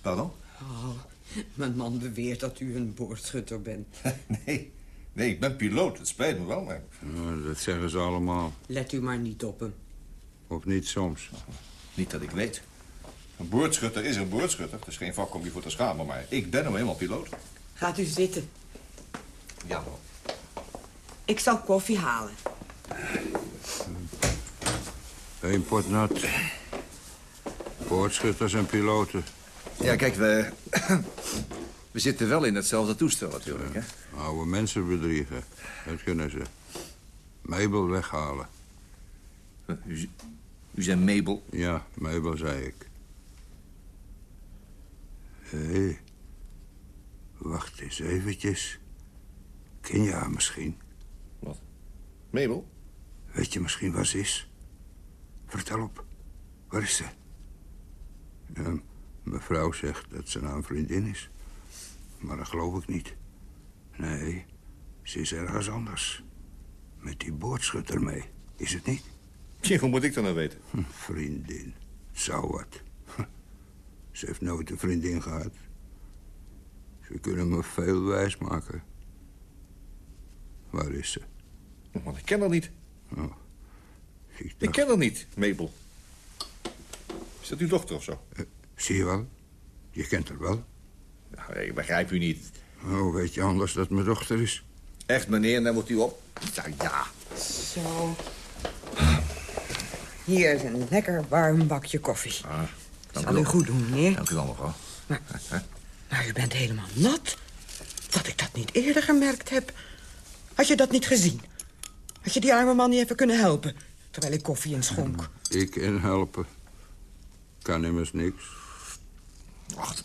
Pardon? Oh, mijn man beweert dat u een boordschutter bent. Nee, nee, ik ben piloot. Het spijt me wel, maar... Nou, dat zeggen ze allemaal. Let u maar niet op hem. Of niet soms. Niet dat ik weet. Een boordschutter is een boordschutter. Het is geen vak om je voor te schamen, maar ik ben nou eenmaal piloot. Gaat u zitten. Ja, wel. Ik zal koffie halen. Eén pot nat. Boordschutters en piloten. Ja, kijk, we... we zitten wel in hetzelfde toestel natuurlijk, hè? Oude mensen bedriegen. Dat kunnen ze. Mabel weghalen. U, u zei Mabel? Ja, Mabel, zei ik. Hé. Wacht eens eventjes. Ken je haar misschien? Wat? Mabel? Weet je misschien waar ze is? Vertel op. Waar is ze? Ja, mevrouw zegt dat ze nou een vriendin is. Maar dat geloof ik niet. Nee, ze is ergens anders. Met die boordschutter mee. Is het niet? Tja, hoe moet ik dat nou weten? Hm, vriendin. Zou wat. Ze heeft nooit een vriendin gehad. Ze kunnen me veel wijs maken. Waar is ze? Maar ik ken haar niet. Oh, ik, Ik ken haar niet, Mabel. Is dat uw dochter of zo? Zie je wel? Je kent haar wel. Nou, ik begrijp u niet. Oh, weet je anders dat mijn dochter is? Echt, meneer, dan moet u op. Ja, ja. Zo. Hier is een lekker warm bakje koffie. Ah, dank Zal u goed doen, meneer. Dank u wel, mevrouw. Maar u bent helemaal nat. Dat ik dat niet eerder gemerkt heb. Had je dat niet gezien? Had je die arme man niet even kunnen helpen? Terwijl ik koffie inschonk. Ik in helpen. Kan immers niks. Wacht.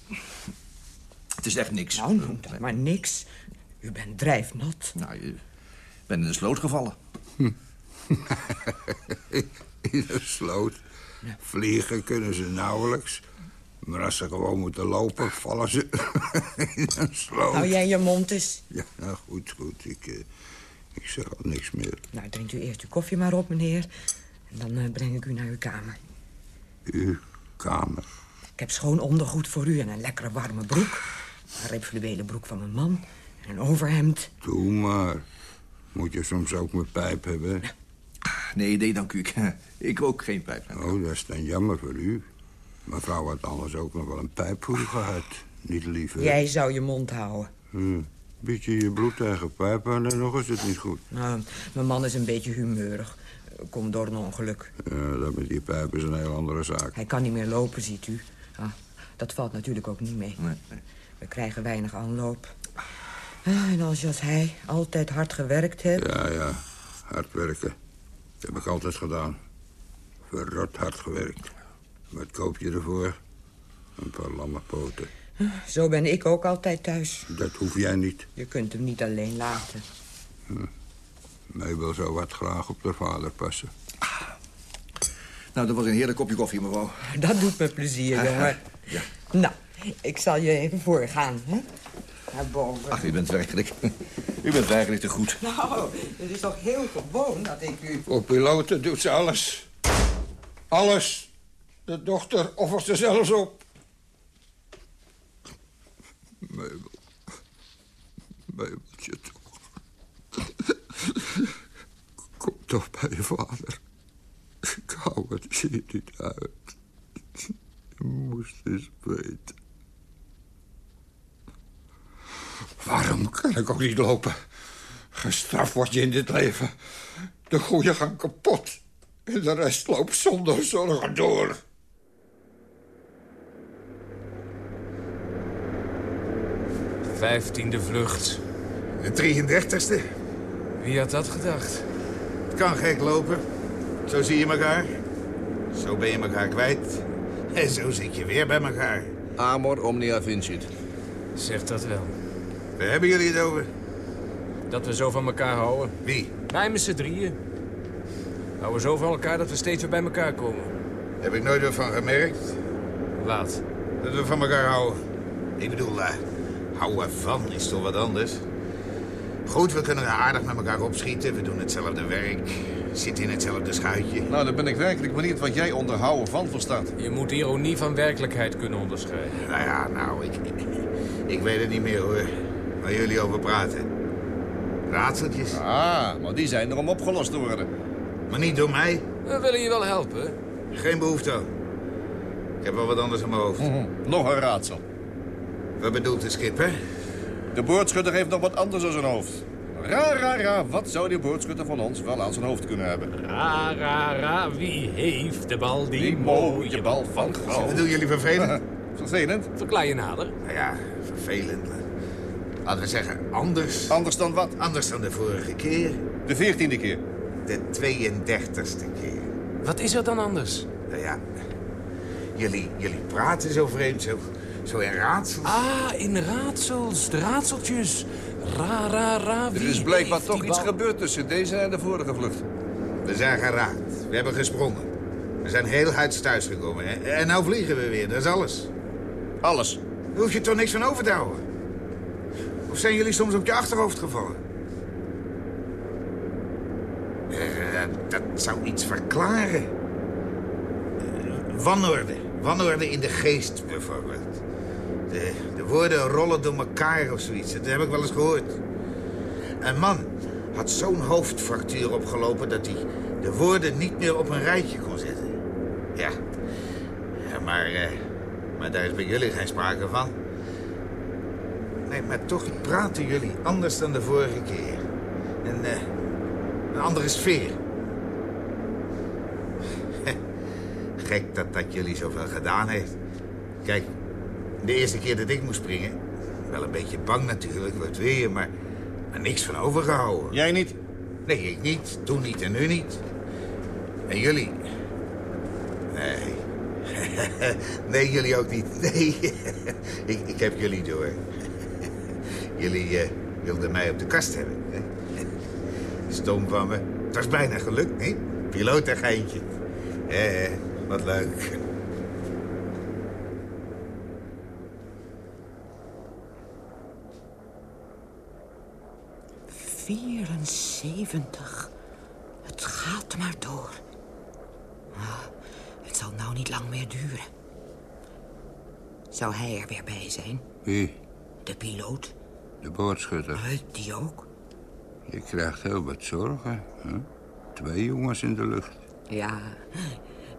Het is echt niks. Nou, noem dat maar niks. U bent drijfnat. Nou, je bent in de sloot gevallen. in een sloot. Vliegen kunnen ze nauwelijks. Maar als ze gewoon moeten lopen, vallen ze in een sloot. Hou jij je mond eens. Ja, nou goed, goed. Ik, eh, ik zeg al niks meer. Nou, drinkt u eerst uw koffie maar op, meneer. En dan eh, breng ik u naar uw kamer. Uw kamer. Ik heb schoon ondergoed voor u en een lekkere warme broek. Een reep fluwelen broek van mijn man. En een overhemd. Doe maar. Moet je soms ook mijn pijp hebben? Nee, nee, dank u. Ik rook geen pijp. Oh, dat is dan jammer voor u. Mevrouw had anders ook nog wel een pijp voor u gehad. Niet liever. Jij zou je mond houden. Hm. Bied je je bloed tegen pijp aan en nog is het niet goed. Nou, mijn man is een beetje humeurig. Komt door een ongeluk. Ja, dat met die pijp is een heel andere zaak. Hij kan niet meer lopen, ziet u. Ah, dat valt natuurlijk ook niet mee. We krijgen weinig aanloop. Ah, en als je als hij altijd hard gewerkt hebt... Ja, ja. Hard werken. Dat heb ik altijd gedaan. Verrot hard gewerkt. Wat koop je ervoor? Een paar lamme poten. Zo ben ik ook altijd thuis. Dat hoef jij niet. Je kunt hem niet alleen laten. Hm. Mabel zou wat graag op haar vader passen. Nou, dat was een heerlijk kopje koffie, mevrouw. Dat doet me plezier, jongen. Ja. Nou, ik zal je even voorgaan, hè? Naar boven. Ach, u bent werkelijk... U bent werkelijk te goed. Nou, het is toch heel gewoon dat ik u... Voor piloten doet ze alles. Alles. De dochter offert ze zelfs op. Meubel. Meubeltje toch. Kom toch bij je vader. Ik hou het hier niet uit. Je moest eens weten. Waarom kan ik ook niet lopen? Gestraft word je in dit leven. De goeie gaan kapot. En de rest loopt zonder zorgen door. Vijftiende vlucht. De 33ste. Wie had dat gedacht? Het kan gek lopen. Zo zie je elkaar. Zo ben je elkaar kwijt. En zo zit je weer bij elkaar. Amor omnia vincit. Zeg dat wel. Waar hebben jullie het over? Dat we zo van elkaar houden. Wie? Wij met z'n drieën. Houden zo van elkaar dat we steeds weer bij elkaar komen. Heb ik nooit wat van gemerkt. Wat? Dat we van elkaar houden. Ik bedoel, eh, houden van is toch wat anders. Goed, we kunnen aardig met elkaar opschieten. We doen hetzelfde werk. Zitten in hetzelfde schuitje. Nou, dan ben ik werkelijk benieuwd wat jij onder houden van verstaat. Je moet ironie van werkelijkheid kunnen onderscheiden. Nou ja, nou, ik, ik weet het niet meer hoor. Waar jullie over praten. Raadseltjes. Ah, maar die zijn er om opgelost te worden. Maar niet door mij. We willen je wel helpen. Geen behoefte aan. Ik heb wel wat anders in mijn hoofd. Mhm, Nog een raadsel. Wat bedoelt de schipper? De boordschutter heeft nog wat anders aan zijn hoofd. Ra, ra, ra, wat zou die boordschutter van ons wel aan zijn hoofd kunnen hebben? Ra, ra, ra, wie heeft de bal die, Die mooie bal van goud. Wat doen jullie vervelend? Vervelend? Verklaar je nader. Nou ja, vervelend. Laten we zeggen, anders. Anders dan wat? Anders dan de vorige keer. De veertiende keer. De 32ste keer. Wat is er dan anders? Nou ja, jullie, jullie praten zo vreemd, zo, zo in raadsels. Ah, in raadsels, de raadseltjes. Ra, ra, ra, Er is blijkbaar toch iets gebeurd tussen deze en de vorige vlucht. We zijn geraakt. We hebben gesprongen. We zijn heel huids thuisgekomen. Hè? En nou vliegen we weer, dat is alles. Alles. Daar hoef je toch niks van over te houden. Of zijn jullie soms op je achterhoofd gevallen? Eh, dat zou iets verklaren. Eh, wanorde. Wanorde in de geest, bijvoorbeeld. De, de woorden rollen door elkaar of zoiets. Dat heb ik wel eens gehoord. Een man had zo'n hoofdfractuur opgelopen... dat hij de woorden niet meer op een rijtje kon zetten. Ja. Ja, maar, eh, maar daar is bij jullie geen sprake van. Nee, maar toch praten jullie anders dan de vorige keer. En, eh, een andere sfeer. Gek dat dat jullie zoveel gedaan heeft. Kijk, de eerste keer dat ik moest springen... wel een beetje bang natuurlijk, wat wil je, maar, maar niks van overgehouden. Jij niet? Nee, ik niet. Toen niet en nu niet. En jullie? Nee. nee, jullie ook niet. Nee, ik, ik heb jullie door. jullie eh, wilden mij op de kast hebben. Hè? Stom van me. Het was bijna gelukt, nee? Geintje. Eh, wat leuk. Vierenzeventig. Het gaat maar door. Ah, het zal nou niet lang meer duren. Zou hij er weer bij zijn? Wie? De piloot? De boordschutter. Eh, Die ook? Je krijgt heel wat zorgen. Hè? Twee jongens in de lucht. Ja,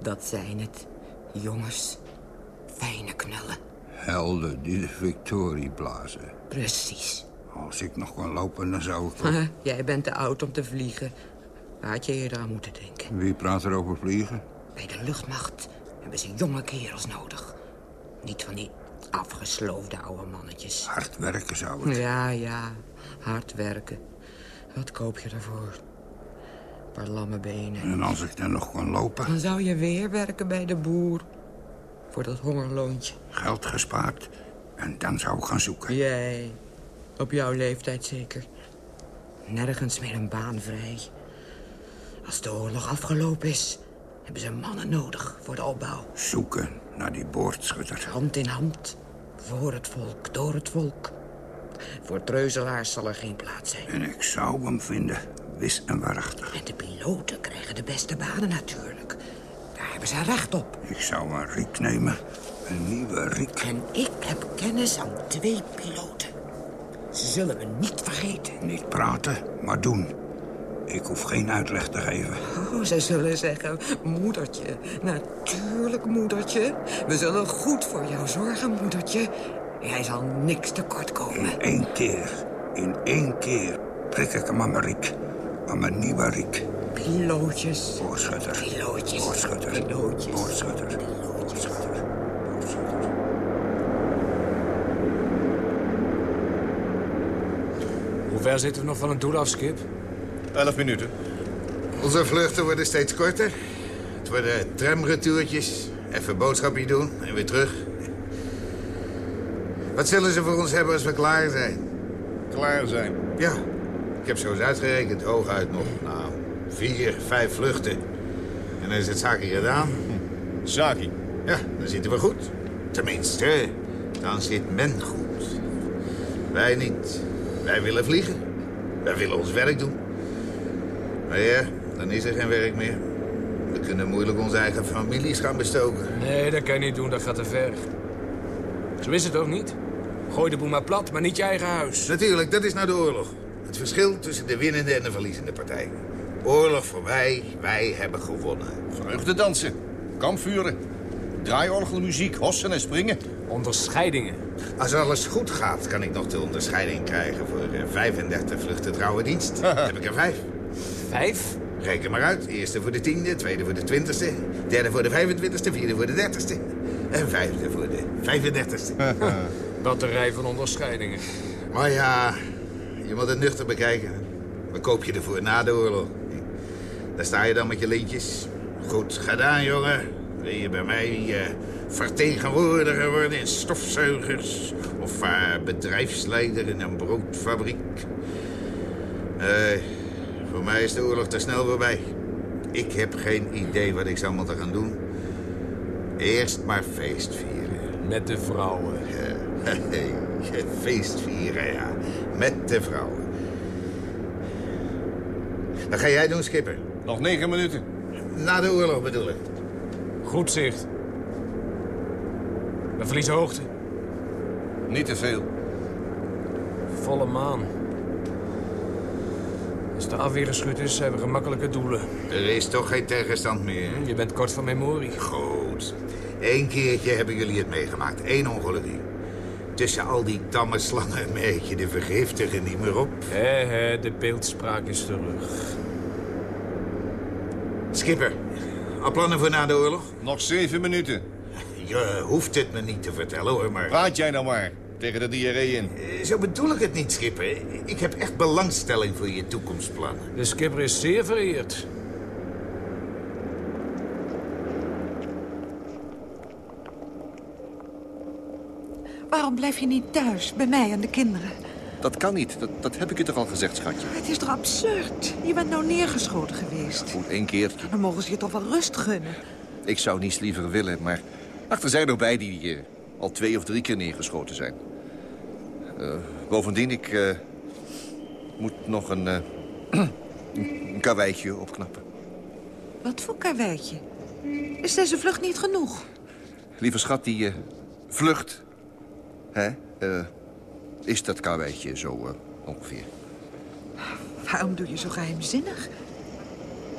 dat zijn het. Jongens. Fijne knullen. Helden die de victorie blazen. Precies. Als ik nog kon lopen, dan zou ik... wel- Jij bent te oud om te vliegen. Waar had je eerder aan moeten denken? Wie praat er over vliegen? Bij de luchtmacht hebben ze jonge kerels nodig. Niet van die afgesloofde oude mannetjes. Hard werken zou het. Ja, ja. Hard werken. Wat koop je ervoor? Een paar lamme benen. En als ik dan nog kon lopen, Dan zou je weer werken bij de boer. Voor dat hongerloontje. geld gespaard. En dan zou ik gaan zoeken. Jij. Op jouw leeftijd zeker. Nergens meer een baan vrij. Als de oorlog afgelopen is, hebben ze mannen nodig voor de opbouw. Zoeken naar die boordschutter. Hand in hand. Voor het volk, door het volk. Voor treuzelaars zal er geen plaats zijn. En ik zou hem vinden. Wis en waarachtig. En de piloten krijgen de beste banen natuurlijk. Daar hebben ze recht op. Ik zou een riek nemen Een nieuwe Riek. En ik heb kennis aan twee piloten. Ze zullen me niet vergeten. Niet praten, maar doen. Ik hoef geen uitleg te geven. Oh, ze zullen zeggen, moedertje, natuurlijk moedertje. We zullen goed voor jou zorgen, moedertje. Jij zal niks tekort komen. Eén keer, in één keer, prik ik hem aan mijn Riek. Aan mijn nieuwe Riek. Pilootjes. Voorschutter. Pilootjes. Voorschutter. Pilootjes. Voorschutter. Hoe ver zitten we nog van het doel af, Skip? Elf minuten. Onze vluchten worden steeds korter. Het worden tramretourtjes. Even boodschapje doen en weer terug. Wat zullen ze voor ons hebben als we klaar zijn? Klaar zijn? Ja, ik heb zo eens uitgerekend. Hooguit nog, nou, vier, vijf vluchten. En dan is het zaakje gedaan. Zaki? Ja, dan zitten we goed. Tenminste, dan zit men goed. Wij niet. Wij willen vliegen. Wij willen ons werk doen. Maar ja, dan is er geen werk meer. We kunnen moeilijk onze eigen families gaan bestoken. Nee, dat kan je niet doen, dat gaat te ver. Zo is het ook niet. Gooi de boel maar plat, maar niet je eigen huis. Natuurlijk, dat is nou de oorlog. Het verschil tussen de winnende en de verliezende partij. Oorlog voorbij, wij hebben gewonnen. Vreugdedansen, kampvuren, draaiorgelmuziek, hossen en springen. Onderscheidingen. Als alles goed gaat, kan ik nog de onderscheiding krijgen voor eh, 35 vluchten trouwe dienst. Dan heb ik er vijf. Vijf? Reken maar uit. Eerste voor de tiende, tweede voor de twintigste, derde voor de 25ste, vierde voor de dertigste. En vijfde voor de 35ste. Batterij van onderscheidingen. Maar ja, je moet het nuchter bekijken. Wat koop je ervoor na de oorlog? Daar sta je dan met je lintjes. Goed gedaan, jongen. Wil je bij mij eh, vertegenwoordiger worden in stofzuigers... of eh, bedrijfsleider in een broodfabriek? Nee, voor mij is de oorlog te snel voorbij. Ik heb geen idee wat ik zou moeten gaan doen. Eerst maar feest vieren. Met de vrouwen. feest vieren, ja. Met de vrouwen. Wat ga jij doen, Skipper? Nog negen minuten. Na de oorlog bedoel ik. Goed zicht. We verliezen hoogte. Niet te veel. Volle maan. Als de afweer geschud is, hebben we gemakkelijke doelen. Er is toch geen tegenstand meer. Je bent kort van memorie. Goed. Eén keertje hebben jullie het meegemaakt. Eén ongelukje. Tussen al die tamme slangen merk je de vergiftigen niet meer op. Hé, hé, de beeldspraak is terug. Skipper, al plannen voor na de oorlog? Nog zeven minuten. Je hoeft het me niet te vertellen, hoor, maar... Praat jij nou maar. Tegen de diarree in. Eh, Zo bedoel ik het niet, Skipper. Ik heb echt belangstelling voor je toekomstplannen. De skipper is zeer vereerd. Waarom blijf je niet thuis, bij mij en de kinderen? Dat kan niet. Dat, dat heb ik je toch al gezegd, schatje. Het is toch absurd? Je bent nou neergeschoten geweest. Goed, één keertje. Dan mogen ze je toch wel rust gunnen. Ik zou niets liever willen, maar... Ach, er zijn er bij die eh, al twee of drie keer neergeschoten zijn. Eh, bovendien, ik eh, moet nog een, een karweitje opknappen. Wat voor karweitje? Is deze vlucht niet genoeg? Lieve schat, die vlucht... Hè? eh, is dat karweitje zo eh, ongeveer. Waarom doe je zo geheimzinnig?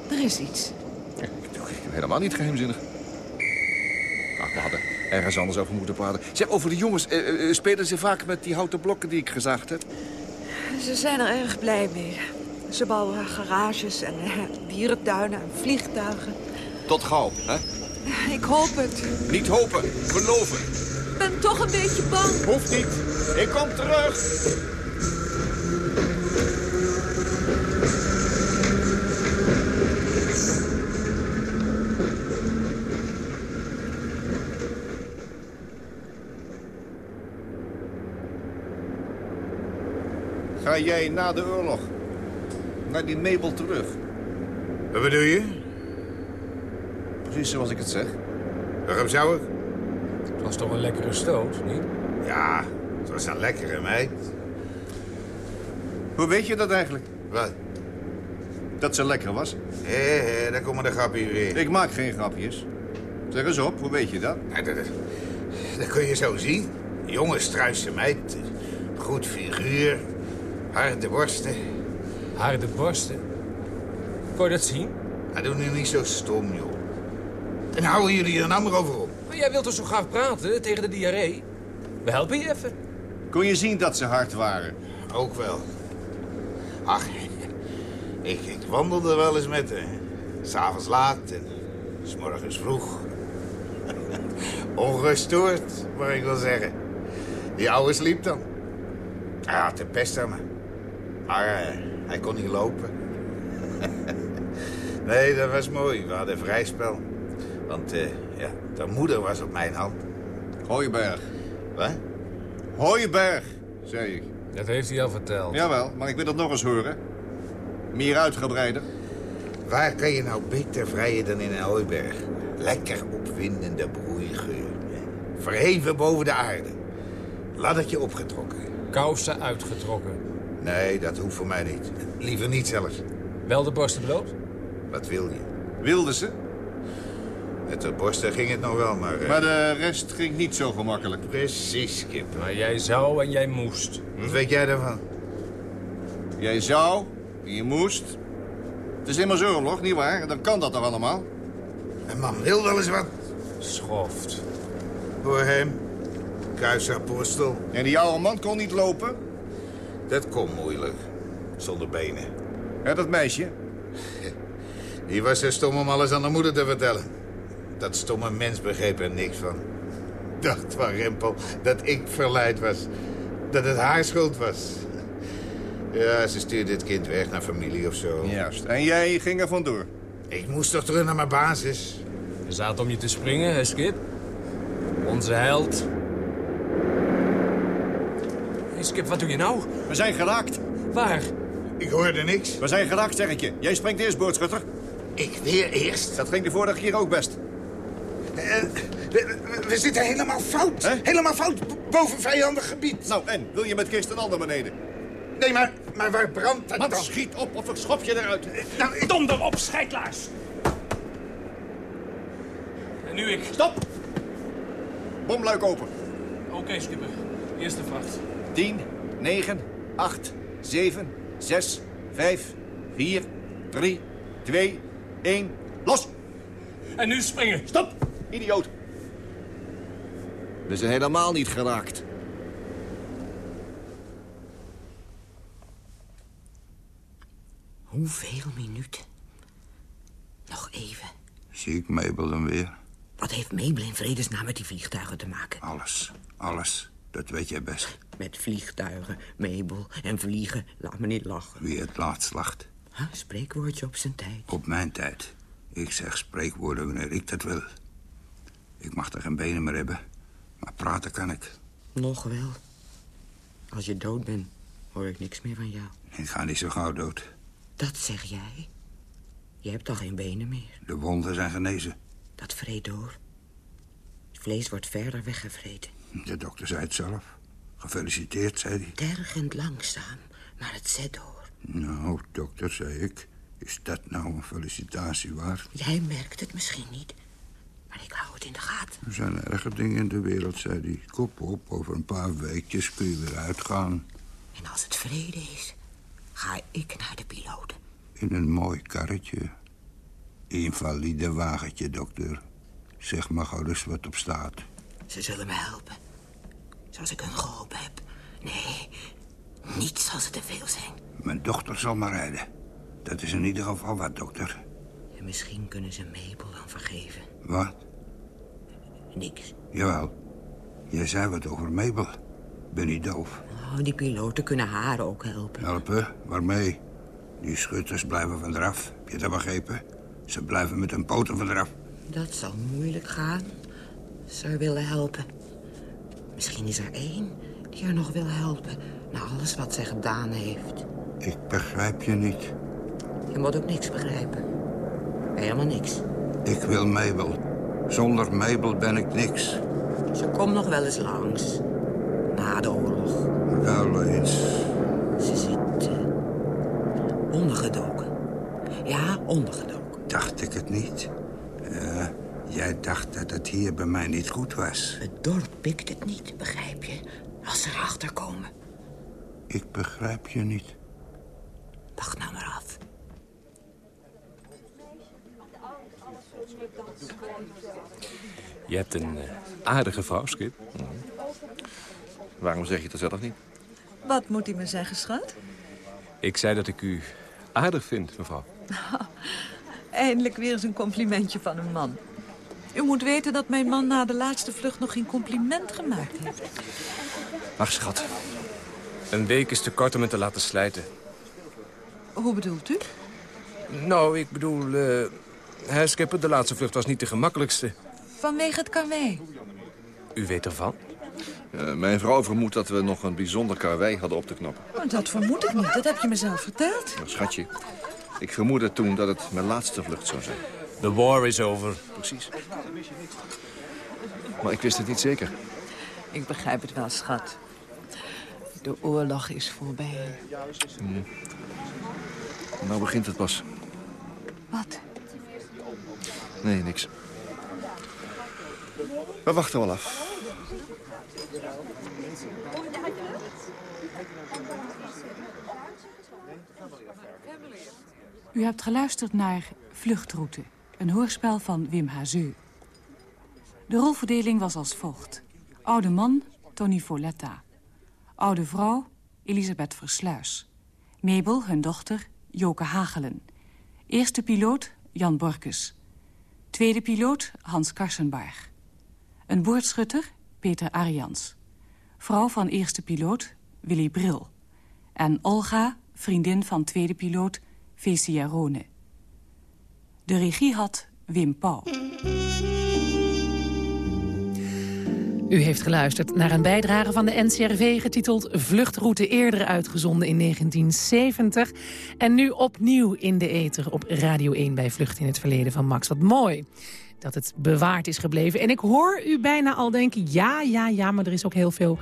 Er is iets. Ik doe helemaal niet geheimzinnig. Ach, we hadden ergens anders over moeten praten. Zeg, over de jongens. eh, eh, spelen ze vaak met die houten blokken die ik gezaagd heb? Ze zijn er erg blij mee. Ze bouwen garages en dierentuinen en vliegtuigen. Tot gauw, hè? Ik hoop het. Niet hopen, geloven. Ik ben toch een beetje bang. Hoeft niet. Ik kom terug. Ga jij na de oorlog naar die Mabel terug? Wat bedoel je? Precies zoals ik het zeg. Waarom zou ik? Het was toch een lekkere stoot, niet? Ja, het was een lekkere meid. Hoe weet je dat eigenlijk? Wat? Dat ze lekker was? Hé, hé, daar komen de grapjes weer. Ik maak geen grapjes. Zeg eens op, hoe weet je dat? Ja, dat, Dat kun je zo zien. Jonge, struise meid. Goed figuur. Harde borsten. Harde borsten? Kon je dat zien? Maar doe nu niet zo stom, joh. En houden jullie er nou maar over op? Maar jij wilt toch zo graag praten tegen de diarree? We helpen je even. Kon je zien dat ze hard waren? Ook wel. Ach, ik, ik wandelde wel eens met haar. S'avonds laat en s morgens vroeg. Ongestoord, mag ik wel zeggen. Die oude sliep dan. Hij had de pest aan me. Maar eh, hij kon niet lopen. nee, dat was mooi. We hadden vrij spel. Want eh, ja, de moeder was op mijn hand. Hooiberg. Wat? Hooiberg, zei ik. Dat heeft hij al verteld. Jawel, maar ik wil dat nog eens horen. Meer uitgebreider. Waar kan je nou beter vrijen dan in een hooiberg? Lekker opwindende broeigeur. Verheven boven de aarde. Laddertje opgetrokken. Kousen uitgetrokken. Nee, dat hoeft voor mij niet. Liever niet zelfs. Wel de borsten bloot? Wat wil je? Wilde ze? Met de borsten ging het nog wel, maar... eh, Maar de rest ging niet zo gemakkelijk. Precies, Kip. Maar jij zou en jij moest. Wat weet jij daarvan? Jij zou en je moest. Het is immers oorlog, nietwaar? Dan kan dat toch allemaal? Een man wil wel eens wat. Schoft. Hoor hem. Kruisapostel. En die oude man kon niet lopen? Dat kon moeilijk. Zonder benen. Ja, dat meisje? Die was zo stom om alles aan de moeder te vertellen. Dat stomme mens begreep er niks van. Dacht van Rempel dat ik verleid was. Dat het haar schuld was. Ja, ze stuurde het kind weg naar familie of zo. Juist. En jij ging er vandoor? Ik moest toch terug naar mijn basis. We zaten om je te springen, hè, Skip? Onze held. Hey, Skip, wat doe je nou? We zijn geraakt. Waar? Ik hoorde niks. We zijn geraakt, zeg ik je. Jij springt eerst, bootschutter. Ik weer eerst? Dat ging de vorige keer ook best. Eh, we, we- we zitten helemaal fout. Helemaal fout. Boven vijandig gebied. Nou, en? Wil je met kist een ander beneden? Nee, maar, maar waar brandt dat dan? schiet op of ik schop je eruit. Nou, ik... Donder op, scheidlaars! En nu ik. Stop! Bomluik open. Oké, Skipper. Eerste vracht. 10, 9, 8, 7, 6, 5, 4, 3, 2, 1, los! En nu springen. Stop! Idioot! We zijn helemaal niet geraakt. Hoeveel minuten? Nog even. Zie ik Mabel dan weer? Wat heeft Mabel in vredesnaam met die vliegtuigen te maken? Alles, alles. Dat weet jij best. Met vliegtuigen, Mabel en vliegen. Laat me niet lachen. Wie het laatst lacht. Huh, spreekwoordje op zijn tijd. Op mijn tijd. Ik zeg spreekwoorden wanneer ik dat wil. Ik mag er geen benen meer hebben. Maar praten kan ik. Nog wel. Als je dood bent, hoor ik niks meer van jou. Ik ga niet zo gauw dood. Dat zeg jij. Je hebt al geen benen meer. De wonden zijn genezen. Dat vreet door. Het vlees wordt verder weggevreten. De dokter zei het zelf. Gefeliciteerd, zei hij. Tergend langzaam, maar het zet door. Nou, dokter, zei ik. Is dat nou een felicitatie waard? Jij merkt het misschien niet, maar ik hou het in de gaten. Er zijn erge dingen in de wereld, zei hij. Kop op, over een paar weekjes kun je weer uitgaan. En als het vrede is, ga ik naar de piloten. In een mooi karretje. Invalide wagentje, dokter. Zeg maar gerust wat op staat. Ze zullen me helpen. Zoals ik hun geholpen heb. Nee, niet zoals ze te veel zijn. Mijn dochter zal maar rijden. Dat is in ieder geval wat, dokter. En misschien kunnen ze Mabel dan vergeven. Wat? Niks. Jawel. Jij zei wat over Mabel. Ben niet doof. Oh, die piloten kunnen haar ook helpen. Helpen? Waarmee? Die schutters blijven van eraf. Heb je dat begrepen? Ze blijven met hun poten van eraf. Dat zal moeilijk gaan. Ze willen helpen. Misschien is er één die haar nog wil helpen... na alles wat zij gedaan heeft. Ik begrijp je niet. Je moet ook niks begrijpen. Helemaal niks. Ik wil Mabel. Zonder Mabel ben ik niks. Ze komt nog wel eens langs. Na de oorlog. Wel eens. Ze zit eh, ondergedoken. Ja, ondergedoken. Dacht ik het niet. Ja, Jij dacht dat het hier bij mij niet goed was. Het dorp pikt het niet, begrijp je? Als ze erachter komen. Ik begrijp je niet. Wacht nou maar af. Je hebt een eh, aardige vrouw, Skip. Waarom zeg je dat zelf niet? Wat moet hij me zeggen, schat? Ik zei dat ik u aardig vind, mevrouw. Eindelijk weer eens een complimentje van een man. U moet weten dat mijn man na de laatste vlucht nog geen compliment gemaakt heeft. Ach, schat. Een week is te kort om het te laten slijten. Hoe bedoelt u? Nou, ik bedoel... eh hè, Skipper, de laatste vlucht was niet de gemakkelijkste. Vanwege het karwei. U weet ervan? Eh, mijn vrouw vermoedt dat we nog een bijzonder karwei hadden op te knappen. Oh, dat vermoed ik niet. Dat heb je me zelf verteld. Maar schatje, ik vermoedde toen dat het mijn laatste vlucht zou zijn. The war is over. Precies. Maar ik wist het niet zeker. Ik begrijp het wel, schat. De oorlog is voorbij. Hmm. Nou begint het pas. Wat? Nee, niks. We wachten wel af. U hebt geluisterd naar Vluchtroute, een hoorspel van Wim Hazeu. De rolverdeling was als volgt. Oude man, Tony Foletta. Oude vrouw, Elisabeth Versluis. Mabel, hun dochter, Joke Hagelen. Eerste piloot, Jan Borkes. Tweede piloot, Hans Karsenbarg. Een boordschutter, Peter Arians. Vrouw van eerste piloot, Willy Bril. En Olga, vriendin van tweede piloot, Fecia Rone. De regie had Wim Pauw. U heeft geluisterd naar een bijdrage van de NCRV getiteld Vluchtroute eerder uitgezonden in 1970. En nu opnieuw in de ether op Radio 1 bij Vlucht in het Verleden van Max. Wat mooi dat het bewaard is gebleven. En ik hoor u bijna al denken, ja, ja, ja, maar er is ook heel veel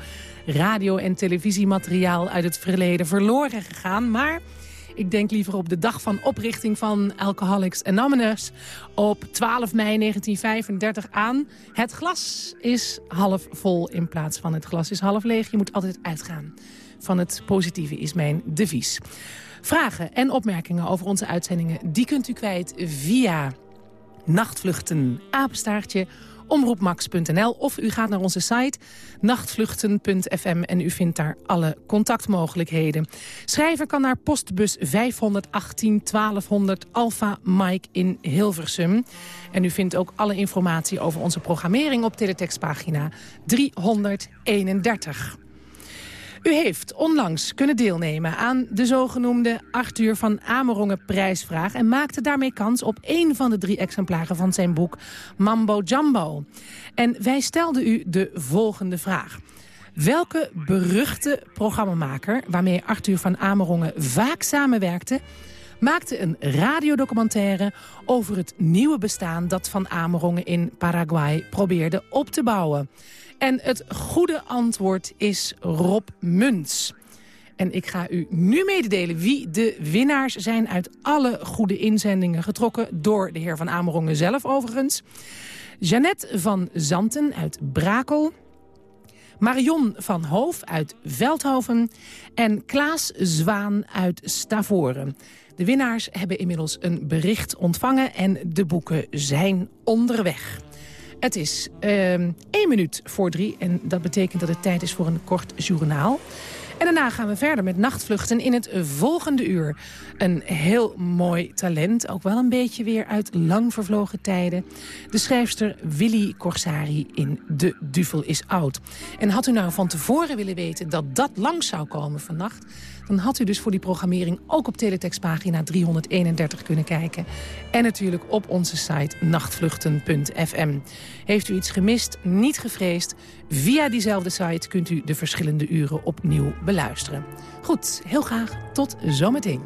radio- en televisiemateriaal uit het verleden verloren gegaan. Maar ik denk liever op de dag van oprichting van Alcoholics Anonymous op 12 mei 1935 aan. Het glas is half vol in plaats van het glas is half leeg. Je moet altijd uitgaan van het positieve is mijn devies. Vragen en opmerkingen over onze uitzendingen, die kunt u kwijt via nachtvluchten, apenstaartje, omroepmax.nl of u gaat naar onze site nachtvluchten.fm en u vindt daar alle contactmogelijkheden. Schrijven kan naar postbus 518 1200 Alpha Mike in Hilversum. En u vindt ook alle informatie over onze programmering op teletextpagina 331. U heeft onlangs kunnen deelnemen aan de zogenoemde Arthur van Amerongen prijsvraag... en maakte daarmee kans op één van de drie exemplaren van zijn boek Mambo Jumbo. En wij stelden u de volgende vraag. Welke beruchte programmamaker waarmee Arthur van Amerongen vaak samenwerkte... maakte een radiodocumentaire over het nieuwe bestaan... dat Van Amerongen in Paraguay probeerde op te bouwen... En het goede antwoord is Rob Muns. En ik ga u nu mededelen wie de winnaars zijn uit alle goede inzendingen getrokken door de heer Van Amerongen zelf overigens. Jeannette van Zanten uit Brakel. Marion van Hoof uit Veldhoven en Klaas Zwaan uit Stavoren. De winnaars hebben inmiddels een bericht ontvangen en de boeken zijn onderweg. Het is uh, één minuut voor drie en dat betekent dat het tijd is voor een kort journaal. En daarna gaan we verder met nachtvluchten in het volgende uur. Een heel mooi talent, ook wel een beetje weer uit lang vervlogen tijden. De schrijfster Willy Corsari in De Duvel is Oud. En had u nou van tevoren willen weten dat dat langs zou komen vannacht... dan had u dus voor die programmering ook op teletextpagina 331 kunnen kijken. En natuurlijk op onze site nachtvluchten.fm. Heeft u iets gemist, niet gevreesd... via diezelfde site kunt u de verschillende uren opnieuw beluisteren. Goed, heel graag tot zometeen.